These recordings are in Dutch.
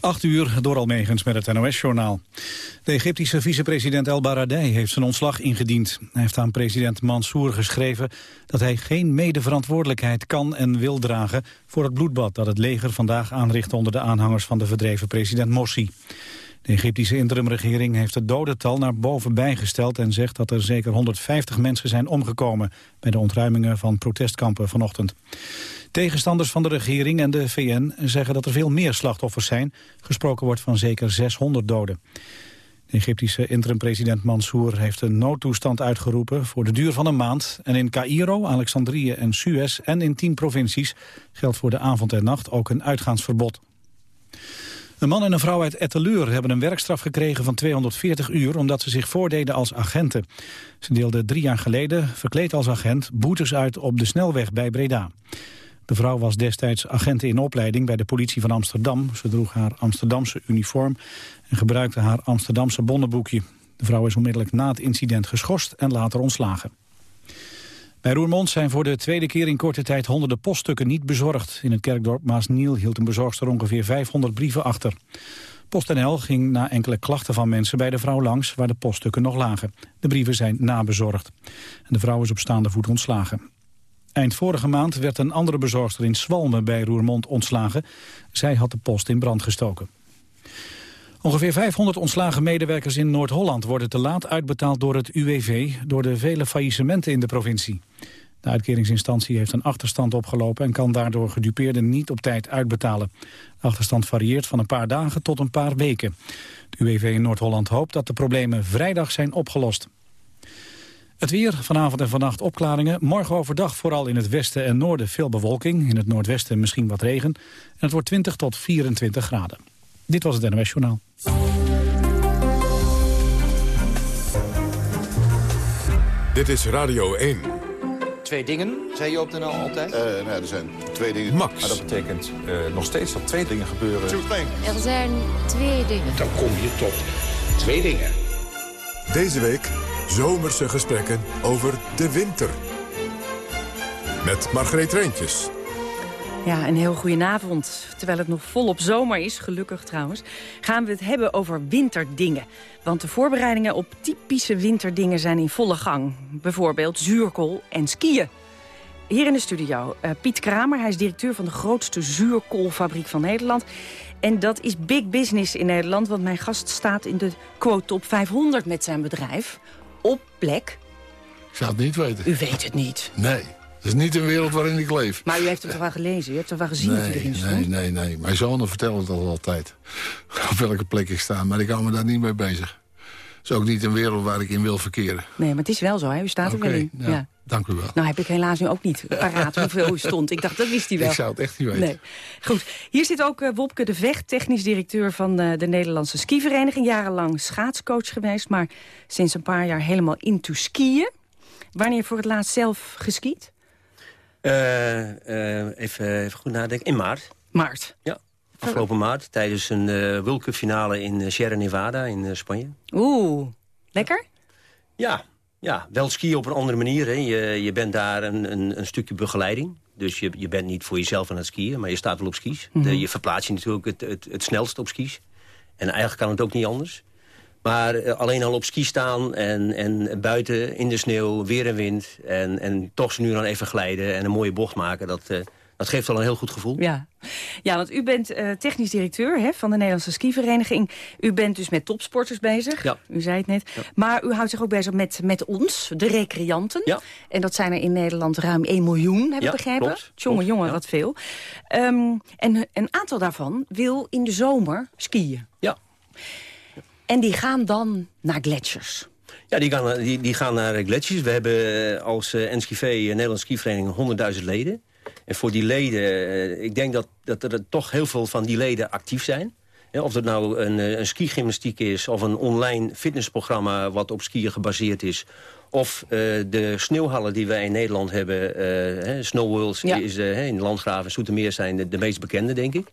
8 uur door Almegens met het NOS-journaal. De Egyptische vicepresident El Baradei heeft zijn ontslag ingediend. Hij heeft aan president Mansour geschreven dat hij geen medeverantwoordelijkheid kan en wil dragen voor het bloedbad dat het leger vandaag aanricht onder de aanhangers van de verdreven president Morsi. De Egyptische interimregering heeft het dodental naar boven bijgesteld en zegt dat er zeker 150 mensen zijn omgekomen bij de ontruimingen van protestkampen vanochtend. Tegenstanders van de regering en de VN zeggen dat er veel meer slachtoffers zijn. Gesproken wordt van zeker 600 doden. De Egyptische interim-president Mansour heeft een noodtoestand uitgeroepen voor de duur van een maand. En in Cairo, Alexandrië en Suez en in tien provincies geldt voor de avond en nacht ook een uitgaansverbod. Een man en een vrouw uit Etteleur hebben een werkstraf gekregen van 240 uur... omdat ze zich voordeden als agenten. Ze deelden drie jaar geleden, verkleed als agent, boetes uit op de snelweg bij Breda. De vrouw was destijds agent in opleiding bij de politie van Amsterdam. Ze droeg haar Amsterdamse uniform en gebruikte haar Amsterdamse bonnenboekje. De vrouw is onmiddellijk na het incident geschorst en later ontslagen. Bij Roermond zijn voor de tweede keer in korte tijd honderden poststukken niet bezorgd. In het kerkdorp Maasniel hield een bezorgster ongeveer 500 brieven achter. PostNL ging na enkele klachten van mensen bij de vrouw langs waar de poststukken nog lagen. De brieven zijn nabezorgd. En de vrouw is op staande voet ontslagen. Eind vorige maand werd een andere bezorgster in Swalmen bij Roermond ontslagen. Zij had de post in brand gestoken. Ongeveer 500 ontslagen medewerkers in Noord-Holland worden te laat uitbetaald door het UWV door de vele faillissementen in de provincie. De uitkeringsinstantie heeft een achterstand opgelopen en kan daardoor gedupeerden niet op tijd uitbetalen. De achterstand varieert van een paar dagen tot een paar weken. De UWV in Noord-Holland hoopt dat de problemen vrijdag zijn opgelost. Het weer, vanavond en vannacht opklaringen. Morgen overdag vooral in het westen en noorden veel bewolking. In het noordwesten misschien wat regen. En het wordt 20 tot 24 graden. Dit was het NOS Journaal. Dit is Radio 1. Twee dingen, zei je op de NL altijd? Uh, nou, er zijn twee dingen. Max. Maar dat betekent uh, nog steeds dat twee dingen gebeuren. Er zijn twee dingen. Dan kom je tot twee dingen. Deze week zomerse gesprekken over de winter. Met Margreet Reentjes. Ja, een heel goedenavond. Terwijl het nog volop zomer is, gelukkig trouwens... gaan we het hebben over winterdingen. Want de voorbereidingen op typische winterdingen zijn in volle gang. Bijvoorbeeld zuurkool en skiën. Hier in de studio, uh, Piet Kramer. Hij is directeur van de grootste zuurkoolfabriek van Nederland. En dat is big business in Nederland, want mijn gast staat in de quote top 500 met zijn bedrijf op plek... Ik zou het niet weten. U weet het niet? Nee. Het is niet een wereld waarin ik leef. Maar u heeft het toch wel gelezen? U hebt het wel gezien nee, dat u erin stond? Nee, nee, nee. Mijn zonen vertellen het al altijd. Op welke plek ik sta. Maar ik hou me daar niet mee bezig. Het is ook niet een wereld waar ik in wil verkeren. Nee, maar het is wel zo, hè? U staat er wel in. Ja, ja. Dank u wel. Nou heb ik helaas nu ook niet paraat hoeveel u stond. Ik dacht, dat wist hij wel. Ik zou het echt niet weten. Nee. Goed, hier zit ook uh, Wopke de Vecht, technisch directeur van uh, de Nederlandse skivereniging. Jarenlang schaatscoach geweest, maar sinds een paar jaar helemaal into skiën. Wanneer voor het laatst zelf geskiet? Uh, even, even goed nadenken. In maart. Maart? Ja. Afgelopen maart, tijdens een uh, World Cup finale in Sierra Nevada in Spanje. Oeh, lekker? Ja, ja, wel skiën op een andere manier. Hè. Je, je bent daar een, een, een stukje begeleiding. Dus je, je bent niet voor jezelf aan het skiën, maar je staat wel op skis. Mhm. De, je verplaatst je natuurlijk het, het, het snelst op skis. En eigenlijk kan het ook niet anders. Maar uh, alleen al op ski staan en, en buiten in de sneeuw, weer en wind... en, en toch nu dan even glijden en een mooie bocht maken... dat, uh, dat geeft wel een heel goed gevoel. Ja, ja want u bent uh, technisch directeur hè, van de Nederlandse skivereniging. U bent dus met topsporters bezig, ja. u zei het net. Ja. Maar u houdt zich ook bezig met, met ons, de recreanten. Ja. En dat zijn er in Nederland ruim 1 miljoen, heb ik begrepen. klopt, Jongen, klopt, jongen, ja. wat veel. Um, en een aantal daarvan wil in de zomer skiën. Ja. En die gaan dan naar gletsjers. Ja, die gaan, die, die gaan naar gletsjers. We hebben als uh, NSKV, Nederlandse Skivereniging, 100.000 leden. En voor die leden, uh, ik denk dat, dat er toch heel veel van die leden actief zijn. Of het nou een, een skigymnastiek is of een online fitnessprogramma... wat op skiën gebaseerd is. Of uh, de sneeuwhallen die wij in Nederland hebben. Uh, Snow Worlds Ja. is uh, in Landgraaf en Soetermeer zijn de, de meest bekende, denk ik.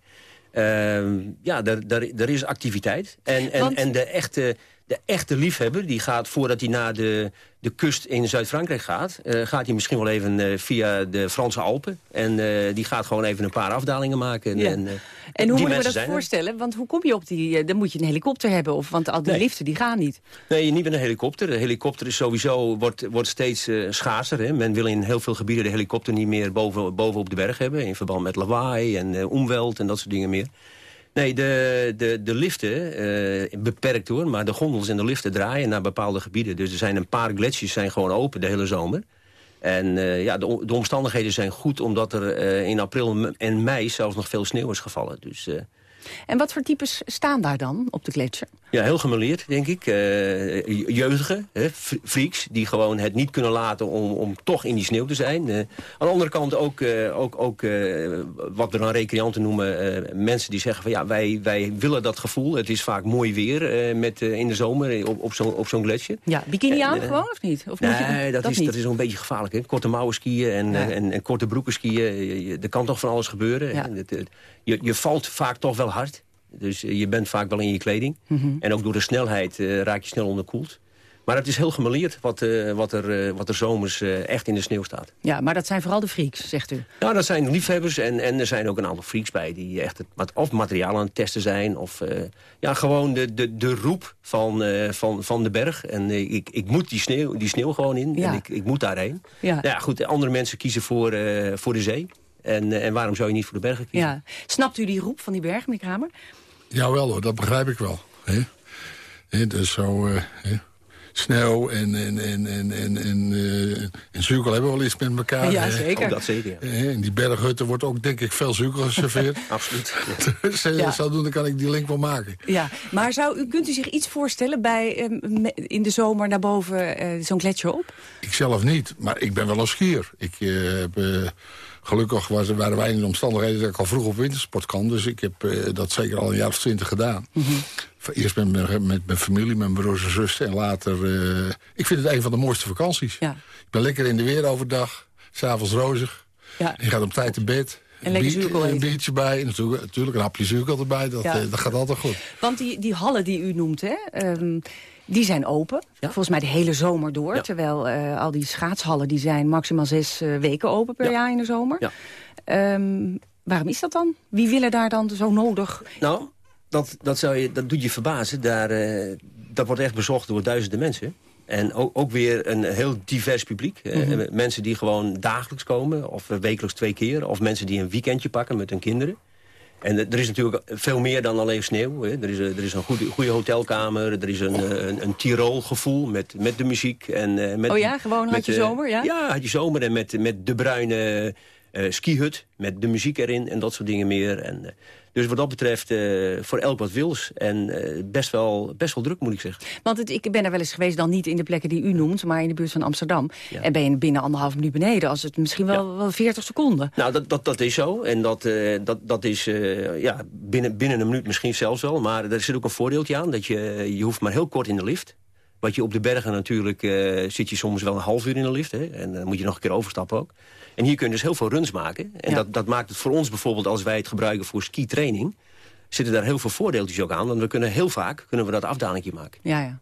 Uh, ja, daar, daar, daar is activiteit. En, en, Want- en de, echte, de echte liefhebber, die gaat voordat hij naar de, de kust in Zuid-Frankrijk gaat... Uh, gaat hij misschien wel even uh, via de Franse Alpen. En uh, die gaat gewoon even een paar afdalingen maken. Ja. En, en hoe moeten we dat voorstellen? Want hoe kom je op die... dan moet je een helikopter hebben, of, want al die nee. liften die gaan niet. Nee, niet met een helikopter. De helikopter is sowieso, wordt, wordt steeds schaarser. Hè. Men wil in heel veel gebieden de helikopter niet meer boven, boven op de berg hebben... in verband met lawaai en omweld en dat soort dingen meer. Nee, de, de, de liften, uh, beperkt hoor, maar de gondels en de liften draaien naar bepaalde gebieden. Dus er zijn een paar gletsjers zijn gewoon open de hele zomer. En uh, ja, de, de, omstandigheden zijn goed omdat er uh, in april en mei zelfs nog veel sneeuw is gevallen. Dus, en wat voor types staan daar dan op de gletsjer? Ja, heel gemeleerd, denk ik. Uh, jeugdigen, hè, freaks, die gewoon het niet kunnen laten om, om toch in die sneeuw te zijn. Uh, aan de andere kant ook, uh, ook, ook wat we dan recreanten noemen, mensen die zeggen van ja, wij, wij willen dat gevoel. Het is vaak mooi weer met, in de zomer op, op zo'n op zo'n gletsjer. Ja, bikini aan gewoon of niet? Of nee, je, dat, dat, is, niet? dat is een beetje gevaarlijk. Hè? Korte mouwen skiën en, ja. en, en, korte broeken skiën. Er kan toch van alles gebeuren. Ja. Je, je valt vaak toch wel hard. Dus je bent vaak wel in je kleding. Mhm. Mm -hmm. En ook door de snelheid uh, raak je snel onderkoeld. Maar het is heel gemeleerd wat, uh, wat, er, uh, wat er zomers echt in de sneeuw staat. Ja, maar dat zijn vooral de freaks, zegt u? Nou, dat zijn liefhebbers en, en er zijn ook een aantal freaks bij... die echt het, of materiaal aan het testen zijn... of ja, gewoon de, de, de roep van, van, van de berg. En ik, ik moet die sneeuw, die sneeuw gewoon in Ja. en ik, ik moet daarheen. Ja. ja, goed, andere mensen kiezen voor, voor de zee. En, en waarom zou je niet voor de bergen kiezen? Ja. Snapt u die roep van die berg, meneer Kramer? Jawel hoor, dat begrijp ik wel. Hè? Hè, dus zo uh, hè? sneeuw en, en, en, en, en, en, uh, en hebben we wel iets met elkaar. Ja, zeker. Oh, dat zeker, ja. In die berghutten wordt ook denk ik veel zuurkool geserveerd. Absoluut. dus uh, Ja. zodoende kan ik die link wel maken. Ja, maar zou u, kunt u zich iets voorstellen bij eh, in de zomer naar boven eh, zo'n gletsjer op? Ik zelf niet, maar ik ben wel een skier. Ik eh, heb... Gelukkig was, waren wij in de omstandigheden dat ik al vroeg op wintersport kan. Dus ik heb eh, dat zeker al een jaar of twintig gedaan. Eerst met, mijn- met mijn familie, mijn broers en zussen. En later... eh, ik vind het een van de mooiste vakanties. Ja. Ik ben lekker in de weer overdag. S'avonds rozig. Ja. Je gaat op tijd te bed. En lekker Bier- Een biertje bij. Natuurlijk, natuurlijk een hapje zuurkool erbij. Dat, Ja. eh, dat gaat altijd goed. Want die, die hallen die u noemt, hè, ehm, die zijn open. Volgens mij de hele zomer door. Ja. Terwijl eh, al die schaatshallen die zijn maximaal zes eh, weken open per Ja. jaar in de zomer. Ja. Ehm, waarom is dat dan? Wie willen daar dan zo nodig? Nou, dat, dat, zou je, dat doet je verbazen. Daar, eh, dat wordt echt bezocht door duizenden mensen. En ook, ook weer een heel divers publiek. Eh, mensen die gewoon dagelijks komen, of wekelijks twee keer. Of mensen die een weekendje pakken met hun kinderen. En er is natuurlijk veel meer dan alleen sneeuw. Hè. Er, is, er is een goede, goede hotelkamer. Er is een, een, een Tirol-gevoel met, met de muziek. En, eh, met, Oh ja, gewoon had je eh, zomer, ja? Ja, had je zomer en met, met de bruine eh skihut. Met de muziek erin en dat soort dingen meer. En, eh, dus wat dat betreft eh, voor elk wat wils. En best, wel, best wel druk, moet ik zeggen. Want het, ik ben daar wel eens geweest, dan niet in de plekken die u noemt... maar in de buurt van Amsterdam. Ja. En ben je binnen anderhalf minuut beneden... als het misschien wel, wel 40 seconden. Nou, dat, dat, dat is zo. En dat, dat, dat is ja, binnen, binnen een minuut misschien zelfs wel. Maar er zit ook een voordeeltje aan. Dat je, je hoeft maar heel kort in de lift. Wat je op de bergen natuurlijk... zit je soms wel een half uur in de lift. Hè? En dan moet je nog een keer overstappen ook. En hier kun je dus heel veel runs maken. En Ja. dat, dat maakt het voor ons bijvoorbeeld... als wij het gebruiken voor skitraining... zitten daar heel veel voordeeltjes ook aan. Want we kunnen heel vaak kunnen we dat afdalingje maken. Ja, ja.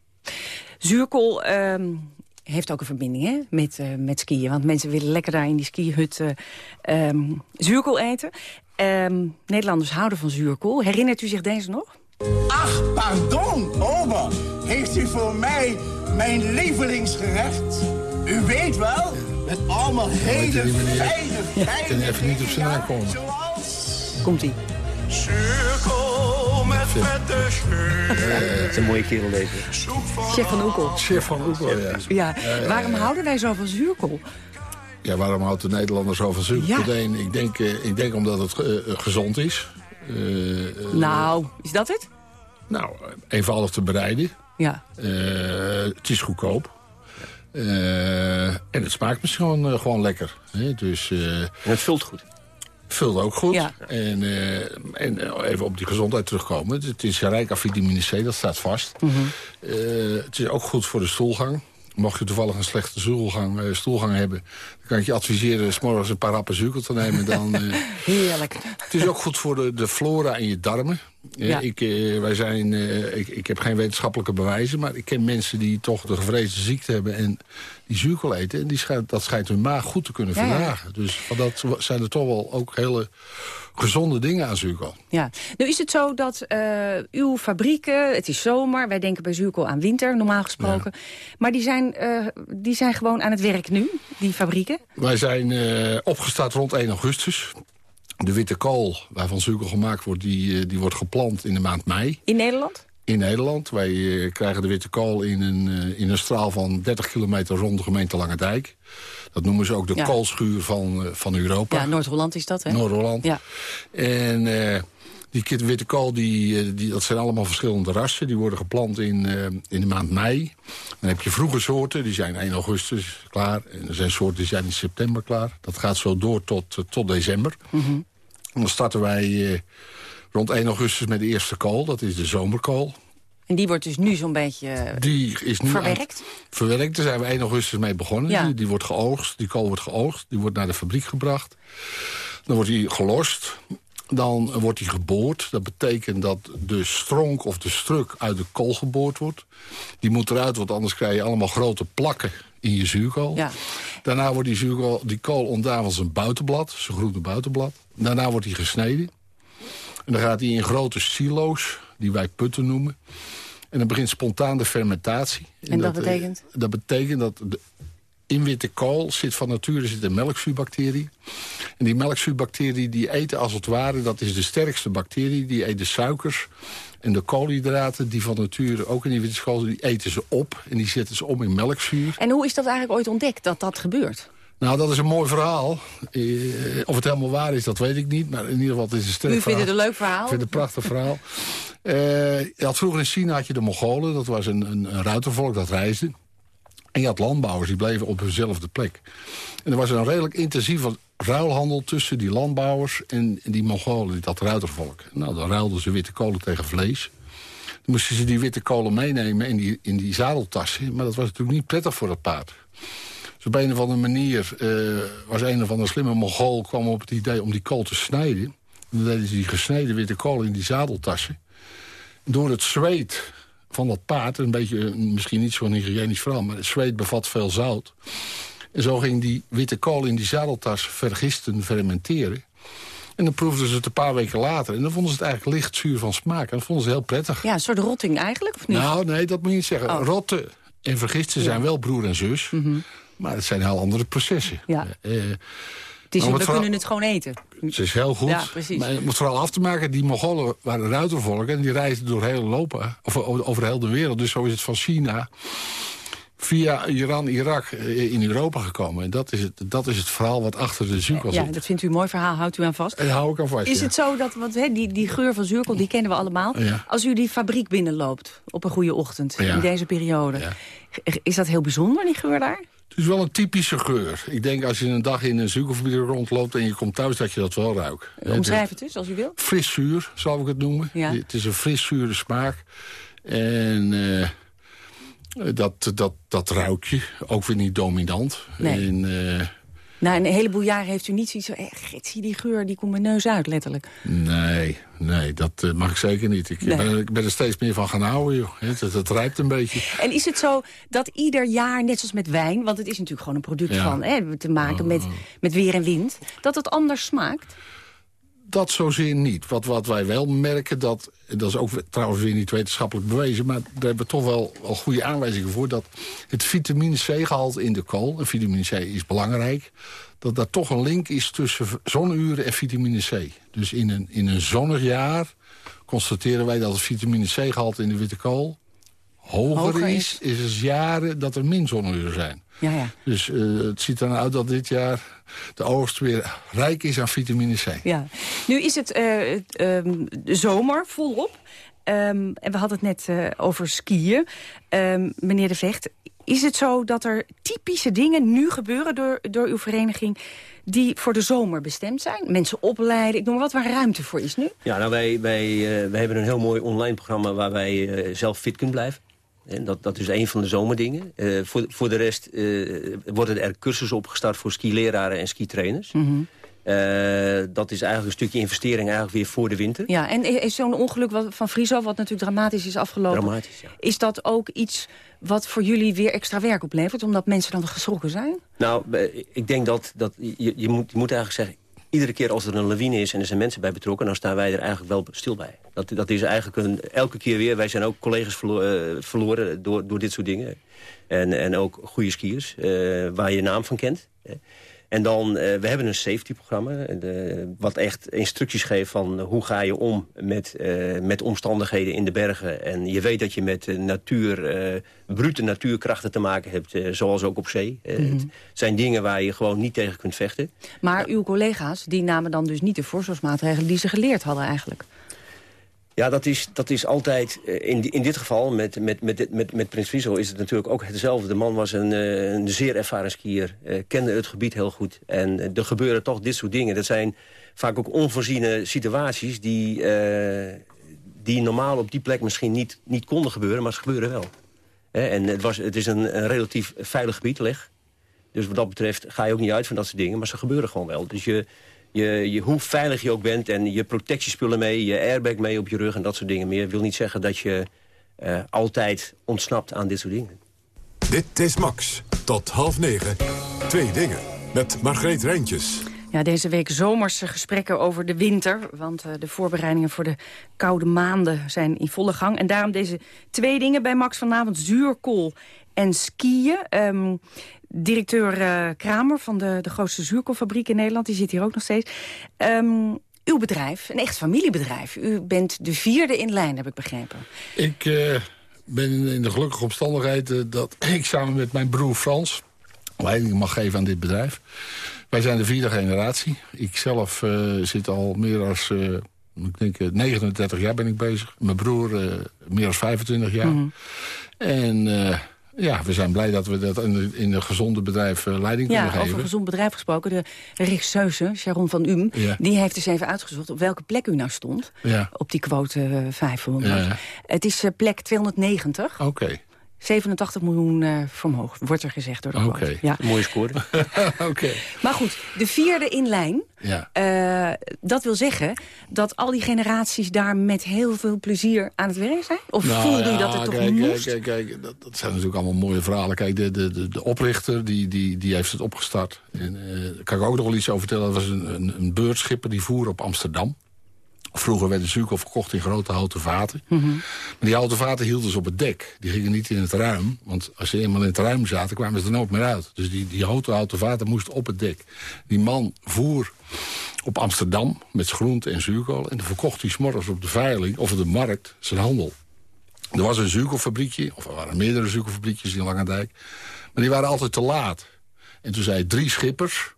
Zuurkool ehm, heeft ook een verbinding hè, met, eh, met skiën. Want mensen willen lekker daar in die skihut eh, ehm, zuurkool eten. Ehm, Nederlanders houden van zuurkool. Herinnert u zich deze nog? Ach, pardon, ober. Heeft u voor mij mijn lievelingsgerecht? U weet wel, met allemaal hele fijne, fijne kan even niet op zijn naam komen. Zoals... Komt-ie. Cirkel met vette Dat is een mooie kerel deze. Chef van Oekel. Chef van Oekel, ja. Ja. Waarom houden wij zo van zuurkool? Ja, waarom houdt de Nederlander zo van zuurkool? Ja. Ik, denk, eh, ik denk omdat het eh, eh, gezond is. Nou, is dat het? Nou, eenvoudig te bereiden. Ja. Eh, het is goedkoop. Eh, en het smaakt misschien gewoon, eh, gewoon lekker. Hè? Dus eh En het vult goed. vult ook goed. Ja. En, eh, en even op die gezondheid terugkomen. Het- is rijk aan vitamine C, dat staat vast. Mhm. Eh, het is ook goed voor de stoelgang. Mocht je toevallig een slechte stoelgang, eh, stoelgang hebben... dan kan ik je adviseren 's morgens een paar zuurkool te nemen. Dan, eh, Heerlijk. het is ook goed voor de, de flora in je darmen. Ja. Ik, eh, wij zijn, eh, ik, ik heb geen wetenschappelijke bewijzen... maar ik ken mensen die toch de gevreesde ziekte hebben... en die zuurkool eten. En die schijnt, dat schijnt hun maag goed te kunnen Ja, ja. verdragen. Dus van dat zijn er toch wel ook hele gezonde dingen aan zuurkool. Ja. Nu is het zo dat eh, uw fabrieken, het is zomer... wij denken bij zuurkool aan winter, normaal gesproken. Maar die zijn, die zijn gewoon aan het werk nu, die fabrieken? Wij zijn eh, opgestart rond 1 augustus. De witte kool, waarvan zuurkool gemaakt wordt... die, eh, die wordt geplant in de maand mei. In Nederland? in Nederland. Wij eh, krijgen de witte kool in een, eh, in een straal van 30 kilometer rond de gemeente Langendijk. Dat noemen ze ook de Ja. koolschuur van, van Europa. Ja, Noord-Holland is dat, hè? Noord-Holland. Ja. En die witte kool, die, die, dat zijn allemaal verschillende rassen. Die worden geplant in, in de maand mei. Dan heb je vroege soorten, die zijn 1 augustus klaar. En er zijn soorten die zijn in september klaar. Dat gaat zo door tot, tot december. Mhm. En dan starten wij eh, rond 1 augustus met de eerste kool. Dat is de zomerkool. En die wordt dus nu zo'n beetje eh, Die is nu verwerkt? verwerkt. Daar zijn we 1 augustus mee begonnen. Ja. Die, die wordt geoogst. Die kool wordt geoogst. Die wordt naar de fabriek gebracht. Dan wordt die gelost. Dan wordt die geboord. Dat betekent dat de stronk of de struk uit de kool geboord wordt. Die moet eruit, want anders krijg je allemaal grote plakken in je zuurkool. Ja. Daarna wordt die, zuurkool, die kool ontdaan van zijn buitenblad. Zijn groene buitenblad. Daarna wordt die gesneden. En dan gaat die in grote silo's, die wij putten noemen. En dan begint spontaan de fermentatie. En dat eh, betekent? dat betekent dat de, in witte kool zit van nature zit een melkzuurbacterie. En die melkzuurbacterie die eten als het ware, dat is de sterkste bacterie. Die eet de suikers en de koolhydraten, die van nature ook in die witte kool, die eten ze op. En die zetten ze om in melkzuur. En hoe is dat eigenlijk ooit ontdekt, dat dat gebeurt? Nou, dat is een mooi verhaal. Eh, of het helemaal waar is, dat weet ik niet. Maar in ieder geval, het is een sterk U vindt het een leuk verhaal? Ik vind het een prachtig verhaal. Je had vroeger in China had je de Mongolen. Dat was een, een, een ruitervolk dat reisde. En je had landbouwers, die bleven op hunzelfde plek. En er was een redelijk intensieve ruilhandel tussen die landbouwers... en die Mongolen, dat ruitervolk. Nou, dan ruilden ze witte kolen tegen vlees. Dan moesten ze die witte kolen meenemen in die, in die zadeltassen. Maar dat was natuurlijk niet prettig voor het paard. Dus op een of andere manier eh, was een of andere slimme Mongool... kwam op het idee om die kool te snijden. En dan deden ze die gesneden witte kool in die zadeltassen. Door het zweet van dat paard, een beetje, eh, misschien niet zo'n hygiënisch verhaal... maar het zweet bevat veel zout. En zo ging die witte kool in die zadeltas vergisten, fermenteren. En dan proefden ze het een paar weken later. En dan vonden ze het eigenlijk licht zuur van smaak. En dat vonden ze heel prettig. Ja, een soort rotting eigenlijk, of niet? Nou, nee, dat moet je niet zeggen. Oh. Rotten en vergisten zijn wel broer en zus. Maar het zijn heel andere processen. Ja. Eh, het is, we kunnen het gewoon eten. het is heel goed. Ja, precies. Maar het moet vooral af te maken, die Mongolen waren ruitervolk... en die reisden door heel Europa, of over, heel de wereld. Dus zo is het van China via Iran, Irak eh, in Europa gekomen. En dat is het, dat is het verhaal wat achter de zuurkool Ja, zit. dat vindt u een mooi verhaal, houdt u aan vast. En daar hou ik aan vast. Is ja. het zo dat, want die, die geur van zuurkool, die kennen we allemaal. Ja. Als u die fabriek binnenloopt op een goede ochtend, Ja. in deze periode. Ja. Is dat heel bijzonder, die geur daar? Het is wel een typische geur. Ik denk als je een dag in een zuurkoolfabriek rondloopt... en je komt thuis, dat je dat wel ruikt. Omschrijf het eens, als u wil. Fris zuur, zou ik het noemen. Ja. Het is een fris zure smaak. En eh, dat, dat, dat ruik je. Ook weer niet dominant. Nee. En, eh, Na een heleboel jaren heeft u niet zoiets van... Eh, zie die geur, die komt mijn neus uit, letterlijk. nee, nee, dat eh, mag ik zeker niet. Ik, Nee. ben, ik ben er steeds meer van gaan houden. Joh. Het, het, het rijpt een beetje. En is het zo dat ieder jaar, net zoals met wijn... want het is natuurlijk gewoon een product Ja. van... Hè, te maken met, met weer en wind... dat het anders smaakt? Dat zozeer niet. Wat, wat wij wel merken, dat, dat is ook trouwens weer niet wetenschappelijk bewezen... maar daar hebben we toch wel, wel goede aanwijzingen voor... dat het vitamine C-gehalte in de kool, en vitamine C is belangrijk... dat daar toch een link is tussen zonuren en vitamine C. Dus in een, in een zonnig jaar constateren wij dat het vitamine C-gehalte in de witte kool... hoger, Hoger is, is het jaren dat er min zonuren zijn. Ja, ja. Dus eh, het ziet er nou uit dat dit jaar de oogst weer rijk is aan vitamine C. Ja. Nu is het eh, ehm, de zomer volop. Ehm, en we hadden het net eh, over skiën. Ehm, meneer De Vecht, is het zo dat er typische dingen nu gebeuren door, door uw vereniging... die voor de zomer bestemd zijn? Mensen opleiden, ik noem maar wat, waar ruimte voor is nu? Ja, nou, wij, wij, eh, wij hebben een heel mooi online programma waar wij eh, zelf fit kunnen blijven. En dat, dat is een van de zomerdingen. Eh, voor, voor de rest eh, worden er cursussen opgestart voor skileraren en skitrainers. Uh, dat is eigenlijk een stukje investering eigenlijk weer voor de winter. Ja, en is zo'n ongeluk van Friso, wat natuurlijk dramatisch is afgelopen... Dramatisch, ja. Is dat ook iets wat voor jullie weer extra werk oplevert... omdat mensen dan geschrokken zijn? Nou, ik denk dat, dat je, je, moet, je moet eigenlijk zeggen... iedere keer als er een lawine is en er zijn mensen bij betrokken... dan staan wij er eigenlijk wel stil bij. Dat, dat is eigenlijk een, elke keer weer... wij zijn ook collega's verloren, verloren door, door dit soort dingen. En, en ook goede skiers, uh, waar je naam van kent... En dan, uh, we hebben een safety-programma... wat echt instructies geeft van hoe ga je om met, met omstandigheden in de bergen. En je weet dat je met natuur, brute natuurkrachten te maken hebt, zoals ook op zee. Mm -hmm. Het zijn dingen waar je gewoon niet tegen kunt vechten. Maar uw collega's die namen dan dus niet de voorzorgsmaatregelen die ze geleerd hadden eigenlijk? Ja, dat is, dat is altijd, eh, in, in dit geval met, met, met, met, met Prins Friso is het natuurlijk ook hetzelfde. De man was een, eh, een zeer ervaren skier, eh, kende het gebied heel goed. En er gebeuren toch dit soort dingen. Dat zijn vaak ook onvoorziene situaties die, die normaal op die plek misschien niet, niet konden gebeuren, maar ze gebeuren wel. En het, was, het is een, een relatief veilig gebied, leg. Dus wat dat betreft ga je ook niet uit van dat soort dingen, maar ze gebeuren gewoon wel. Dus je, je, je, hoe veilig je ook bent en je protectiespullen mee, je airbag mee op je rug en dat soort dingen meer, wil niet zeggen dat je uh, altijd ontsnapt aan dit soort dingen. Dit is Max. Tot half negen. Twee dingen. Met Margreet Rijntjes. Ja, deze week zomerse gesprekken over de winter. Want uh, de voorbereidingen voor de koude maanden zijn in volle gang. En daarom deze twee dingen bij Max vanavond. Zuurkool en skiën. Um, directeur uh, Kramer van de, de grootste zuurkoolfabriek in Nederland. Die zit hier ook nog steeds. Um, uw bedrijf, een echt familiebedrijf. U bent de vierde in lijn, heb ik begrepen. Ik uh, ben in de gelukkige omstandigheid dat ik samen met mijn broer Frans... leiding mag geven aan dit bedrijf. Wij zijn de vierde generatie. Ik zelf zit al meer dan... ik denk 39 jaar ben ik bezig. Mijn broer meer dan 25 jaar. Mm -hmm. En ja, we zijn blij dat we dat in, in een gezonde bedrijf uh, leiding ja, kunnen geven. over een gezond bedrijf gesproken. De regisseuse, Sharon van Um, ja. die heeft dus even uitgezocht... op welke plek u nou stond, ja. op die quote uh, 500. Het is uh, plek 290. Oké. Okay. 87 miljoen uh, vermogen, wordt er gezegd door de Oké, okay. ja. mooie score. okay. Maar goed, de vierde in lijn. Ja. Uh, dat wil zeggen dat al die generaties daar met heel veel plezier aan het werk zijn? Of nou, voelde ja, u dat het toch kijk, moest? Kijk, kijk, kijk dat, dat, zijn natuurlijk allemaal mooie verhalen. Kijk, de, de, de, de oprichter die, die, die heeft het opgestart. En, uh, daar kan ik ook nog wel iets over vertellen. Dat was een, een, een beurtschipper die voer op Amsterdam. Vroeger werden zuurkool verkocht in grote houten vaten. Mm -hmm. Maar die houten vaten hielden ze op het dek. Die gingen niet in het ruim. Want als ze eenmaal in het ruim zaten, kwamen ze er nooit meer uit. Dus die, die houten, houten vaten moesten op het dek. Die man voer op Amsterdam met groente en zuurkool. En dan verkocht hij s'morgens op de veiling of op de markt zijn handel. Er was een zuurkoolfabriekje, of er waren meerdere zuurkoolfabriekjes in Langendijk. Maar die waren altijd te laat. En toen zei drie schippers...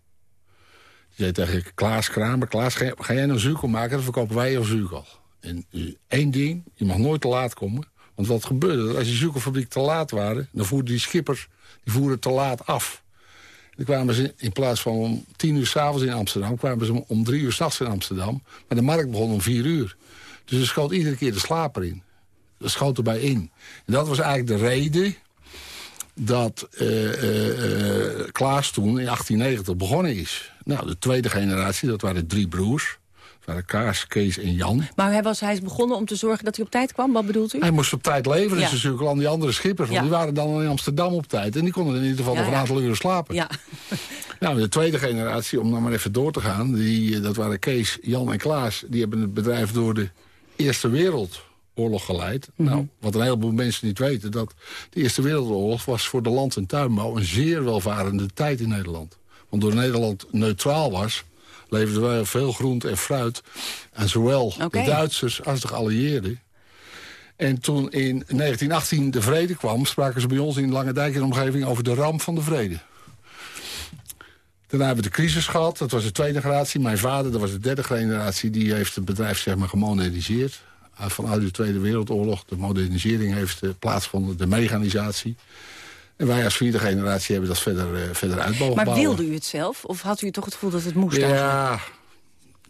Zei tegen Klaas Kramer... Klaas, ga, jij nou zuurkool maken? Dan verkopen wij jouw zuurkool. En één ding, je mag nooit te laat komen. Want wat gebeurde? Als die zuurkoolfabriek te laat waren... dan voerden die schippers die voeren te laat af. Dan kwamen ze in plaats van om tien uur s'avonds in Amsterdam... kwamen ze om drie uur s'nachts in Amsterdam. Maar de markt begon om vier uur. Dus er schoot iedere keer de slaper in. Dat schoot erbij in. En dat was eigenlijk de reden dat uh, uh, uh, Klaas toen in 1890 begonnen is. Nou, de tweede generatie, dat waren drie broers. Dat waren Kaas, Kees en Jan. Maar hij, was, hij is begonnen om te zorgen dat hij op tijd kwam, wat bedoelt u? Hij moest op tijd leveren, Ja. dus natuurlijk al die andere schippers. Want Ja. die waren dan in Amsterdam op tijd. En die konden in ieder geval Ja, nog een aantal uren slapen. Ja. Nou, de tweede generatie, om nou maar even door te gaan... Die, dat waren Kees, Jan en Klaas. Die hebben het bedrijf door de Eerste Wereldoorlog geleid. Mhm. Nou, wat een heleboel mensen niet weten... dat de Eerste Wereldoorlog was voor de land- en tuinbouw... een zeer welvarende tijd in Nederland. Want door Nederland neutraal was... leverden wij veel groente en fruit aan zowel de Duitsers als de geallieerden. En toen in 1918 de vrede kwam... spraken ze bij ons in Langendijk en omgeving over de ramp van de vrede. Daarna hebben we de crisis gehad. Dat was de tweede generatie. Mijn vader, dat was de derde generatie... die heeft het bedrijf zeg maar, gemoderniseerd. Uh, Vanuit de Tweede Wereldoorlog. De modernisering heeft uh, plaatsgevonden. De mechanisatie. En wij als vierde generatie hebben dat verder, uh, verder uit mogen Maar bouwen. wilde u het zelf? Of had u toch het gevoel dat het moest? eigenlijk? Ja,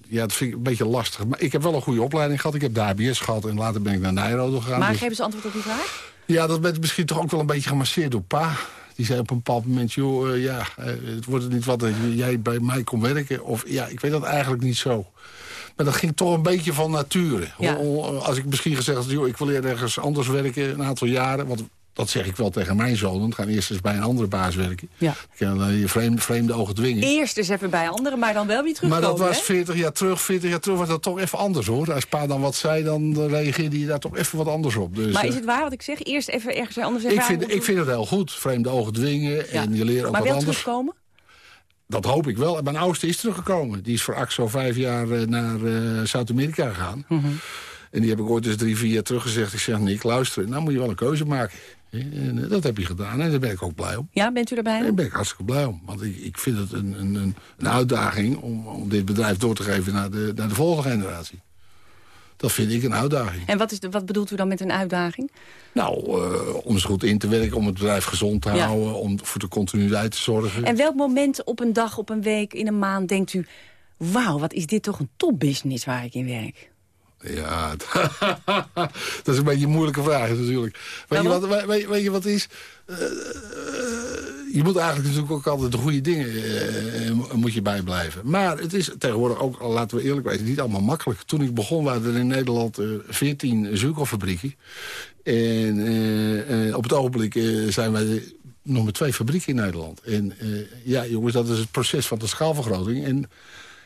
ja, dat vind ik een beetje lastig. Maar ik heb wel een goede opleiding gehad. Ik heb de HBS gehad en later ben ik naar Nijrode gegaan. Maar Dus- geef eens antwoord op die vraag. ja, dat werd misschien toch ook wel een beetje gemasseerd door pa. Die zei op een bepaald moment, joh, ja, het wordt niet wat dat jij bij mij komt werken. Of ja, ik weet dat eigenlijk niet zo. Maar dat ging toch een beetje van nature. Als ik misschien gezegd had, joh, ik wil ergens anders werken een aantal jaren. Want dat zeg ik wel tegen mijn zoon. Dan gaan eerst eens bij een andere baas werken. Ja. Kan dan je vreemde, vreemde ogen dwingen. Eerst eens even bij anderen, maar dan wel weer terugkomen. Maar dat was 40 jaar terug, 40 jaar terug was dat toch even anders hoor. Als pa dan wat zei, dan reageerde je daar toch even wat anders op. Dus, maar is het waar wat ik zeg? Eerst even ergens anders ik vind, ik vind het heel goed. Vreemde ogen dwingen en je leert ook maar wat anders. Maar wel terugkomen? Dat hoop ik wel. Mijn oudste is teruggekomen. Die is voor AXO vijf jaar eh, naar uh, Zuid-Amerika gegaan. Mhm. En die heb ik ooit eens drie, vier jaar teruggezegd. Ik zeg, Nick, luister, nou moet je wel een keuze maken. En eh, dat heb je gedaan en daar ben ik ook blij om. Ja, bent u erbij? Daar ben ik hartstikke blij om. Want ik, ik vind het een, een, een uitdaging om, om dit bedrijf door te geven naar de, naar de volgende generatie. Dat vind ik een uitdaging. En wat, is de, wat bedoelt u dan met een uitdaging? Nou, uh, om zo goed in te werken, om het bedrijf gezond te houden... om voor de continuïteit te zorgen. En welk moment op een dag, op een week, in een maand denkt u... wauw, wat is dit toch een topbusiness waar ik in werk? Ja, dat is een beetje een moeilijke vraag natuurlijk. Weet, je wat, weet, weet je wat is? Uh, je moet eigenlijk natuurlijk ook altijd de goede dingen uh, moet je bijblijven. Maar het is tegenwoordig ook, laten we eerlijk weten, niet allemaal makkelijk. Toen ik begon waren er in Nederland uh, 14 zuurkoolfabrieken. En op het ogenblik zijn wij nog met twee fabrieken in Nederland. En ja, jongens, dat is het proces van de schaalvergroting. En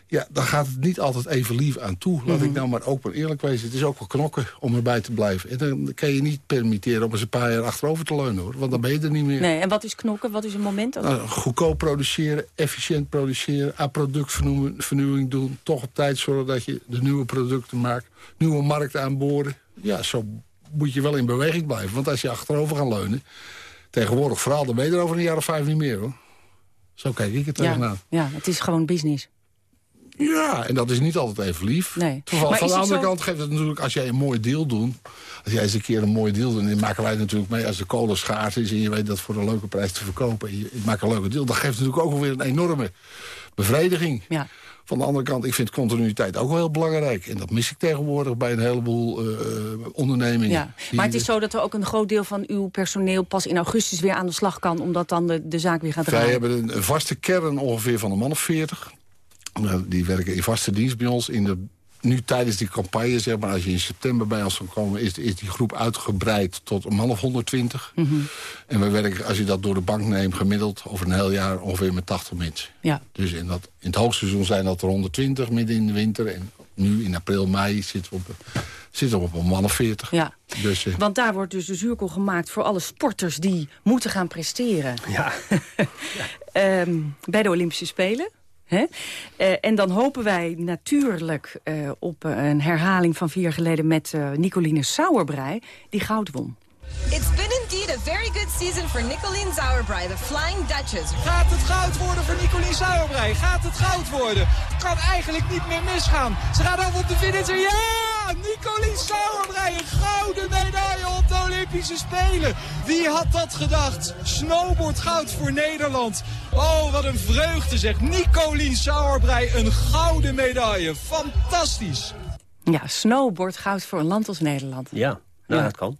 ja, dan gaat het niet altijd even lief aan toe. Laat ik mhm. nou maar ook maar eerlijk wezen. Het is ook wel knokken om erbij te blijven. En dan kan je niet permitteren om eens een paar jaar achterover te leunen. hoor. Want dan ben je er niet meer. Nee, en wat is knokken? Wat is een moment? Nou, goedkoop produceren, efficiënt produceren... aan productvernieuwing doen. Toch op tijd zorgen dat je de nieuwe producten maakt. Nieuwe markten aanboren. Ja, zo moet je wel in beweging blijven. Want als je achterover gaat leunen... tegenwoordig vooral, dan ben je er over een jaar of vijf niet meer. hoor. Zo kijk ik het tegenaan. Ja, ja, het is gewoon business. Ja, en dat is niet altijd even lief. Nee. van de andere kant geeft het natuurlijk, als jij een mooi deal doet... als jij eens een keer een mooi deal doet... en dan maken wij natuurlijk mee als de kolen schaars is... en je weet dat voor een leuke prijs te verkopen... en je, maakt een leuke deal... dan geeft natuurlijk ook weer een enorme bevrediging. Ja. Van de andere kant, ik vind continuïteit ook wel heel belangrijk. En dat mis ik tegenwoordig bij een heleboel uh, ondernemingen. Ja. Maar het is zo dat er ook een groot deel van uw personeel... pas in augustus weer aan de slag kan... omdat dan de, de zaak weer gaat draaien. Wij hebben een, een vaste kern ongeveer van een man of 40. Die werken in vaste dienst bij ons. In de, nu tijdens die campagne, zeg maar, als je in september bij ons zou komen... is, is die groep uitgebreid tot een man of 120. Mhm. En we werken, als je dat door de bank neemt, gemiddeld... over een heel jaar ongeveer met 80 mensen. Ja. Dus in, dat, in het hoogseizoen zijn dat er 120 midden in de winter. En nu in april, mei zitten we op zitten we op een man of 40. Ja, dus, eh, want daar wordt dus de zuurkool gemaakt voor alle sporters die moeten gaan presteren. Ja. ja. um, bij de Olympische Spelen. Hè? Uh, en dan hopen wij natuurlijk uh, op uh, een herhaling van vier jaar geleden... met Nicoline Sauerbrei, die goud won. It's been indeed a very good season for Nicoline Sauerbrei, the Flying Duchess. Gaat het goud worden voor Nicoline Sauerbrei? Gaat het goud worden? Kan eigenlijk niet meer misgaan. Ze gaat over op de finisher. Ja! Nicoline Sauerbrei, een gouden medaille op de Olympische Spelen. Wie had dat gedacht? Snowboard goud voor Nederland. Oh, wat een vreugde zeg. Nicoline Sauerbrei, een gouden medaille. Fantastisch. Ja, snowboard goud voor een land als Nederland. Ja, nou, dat kan.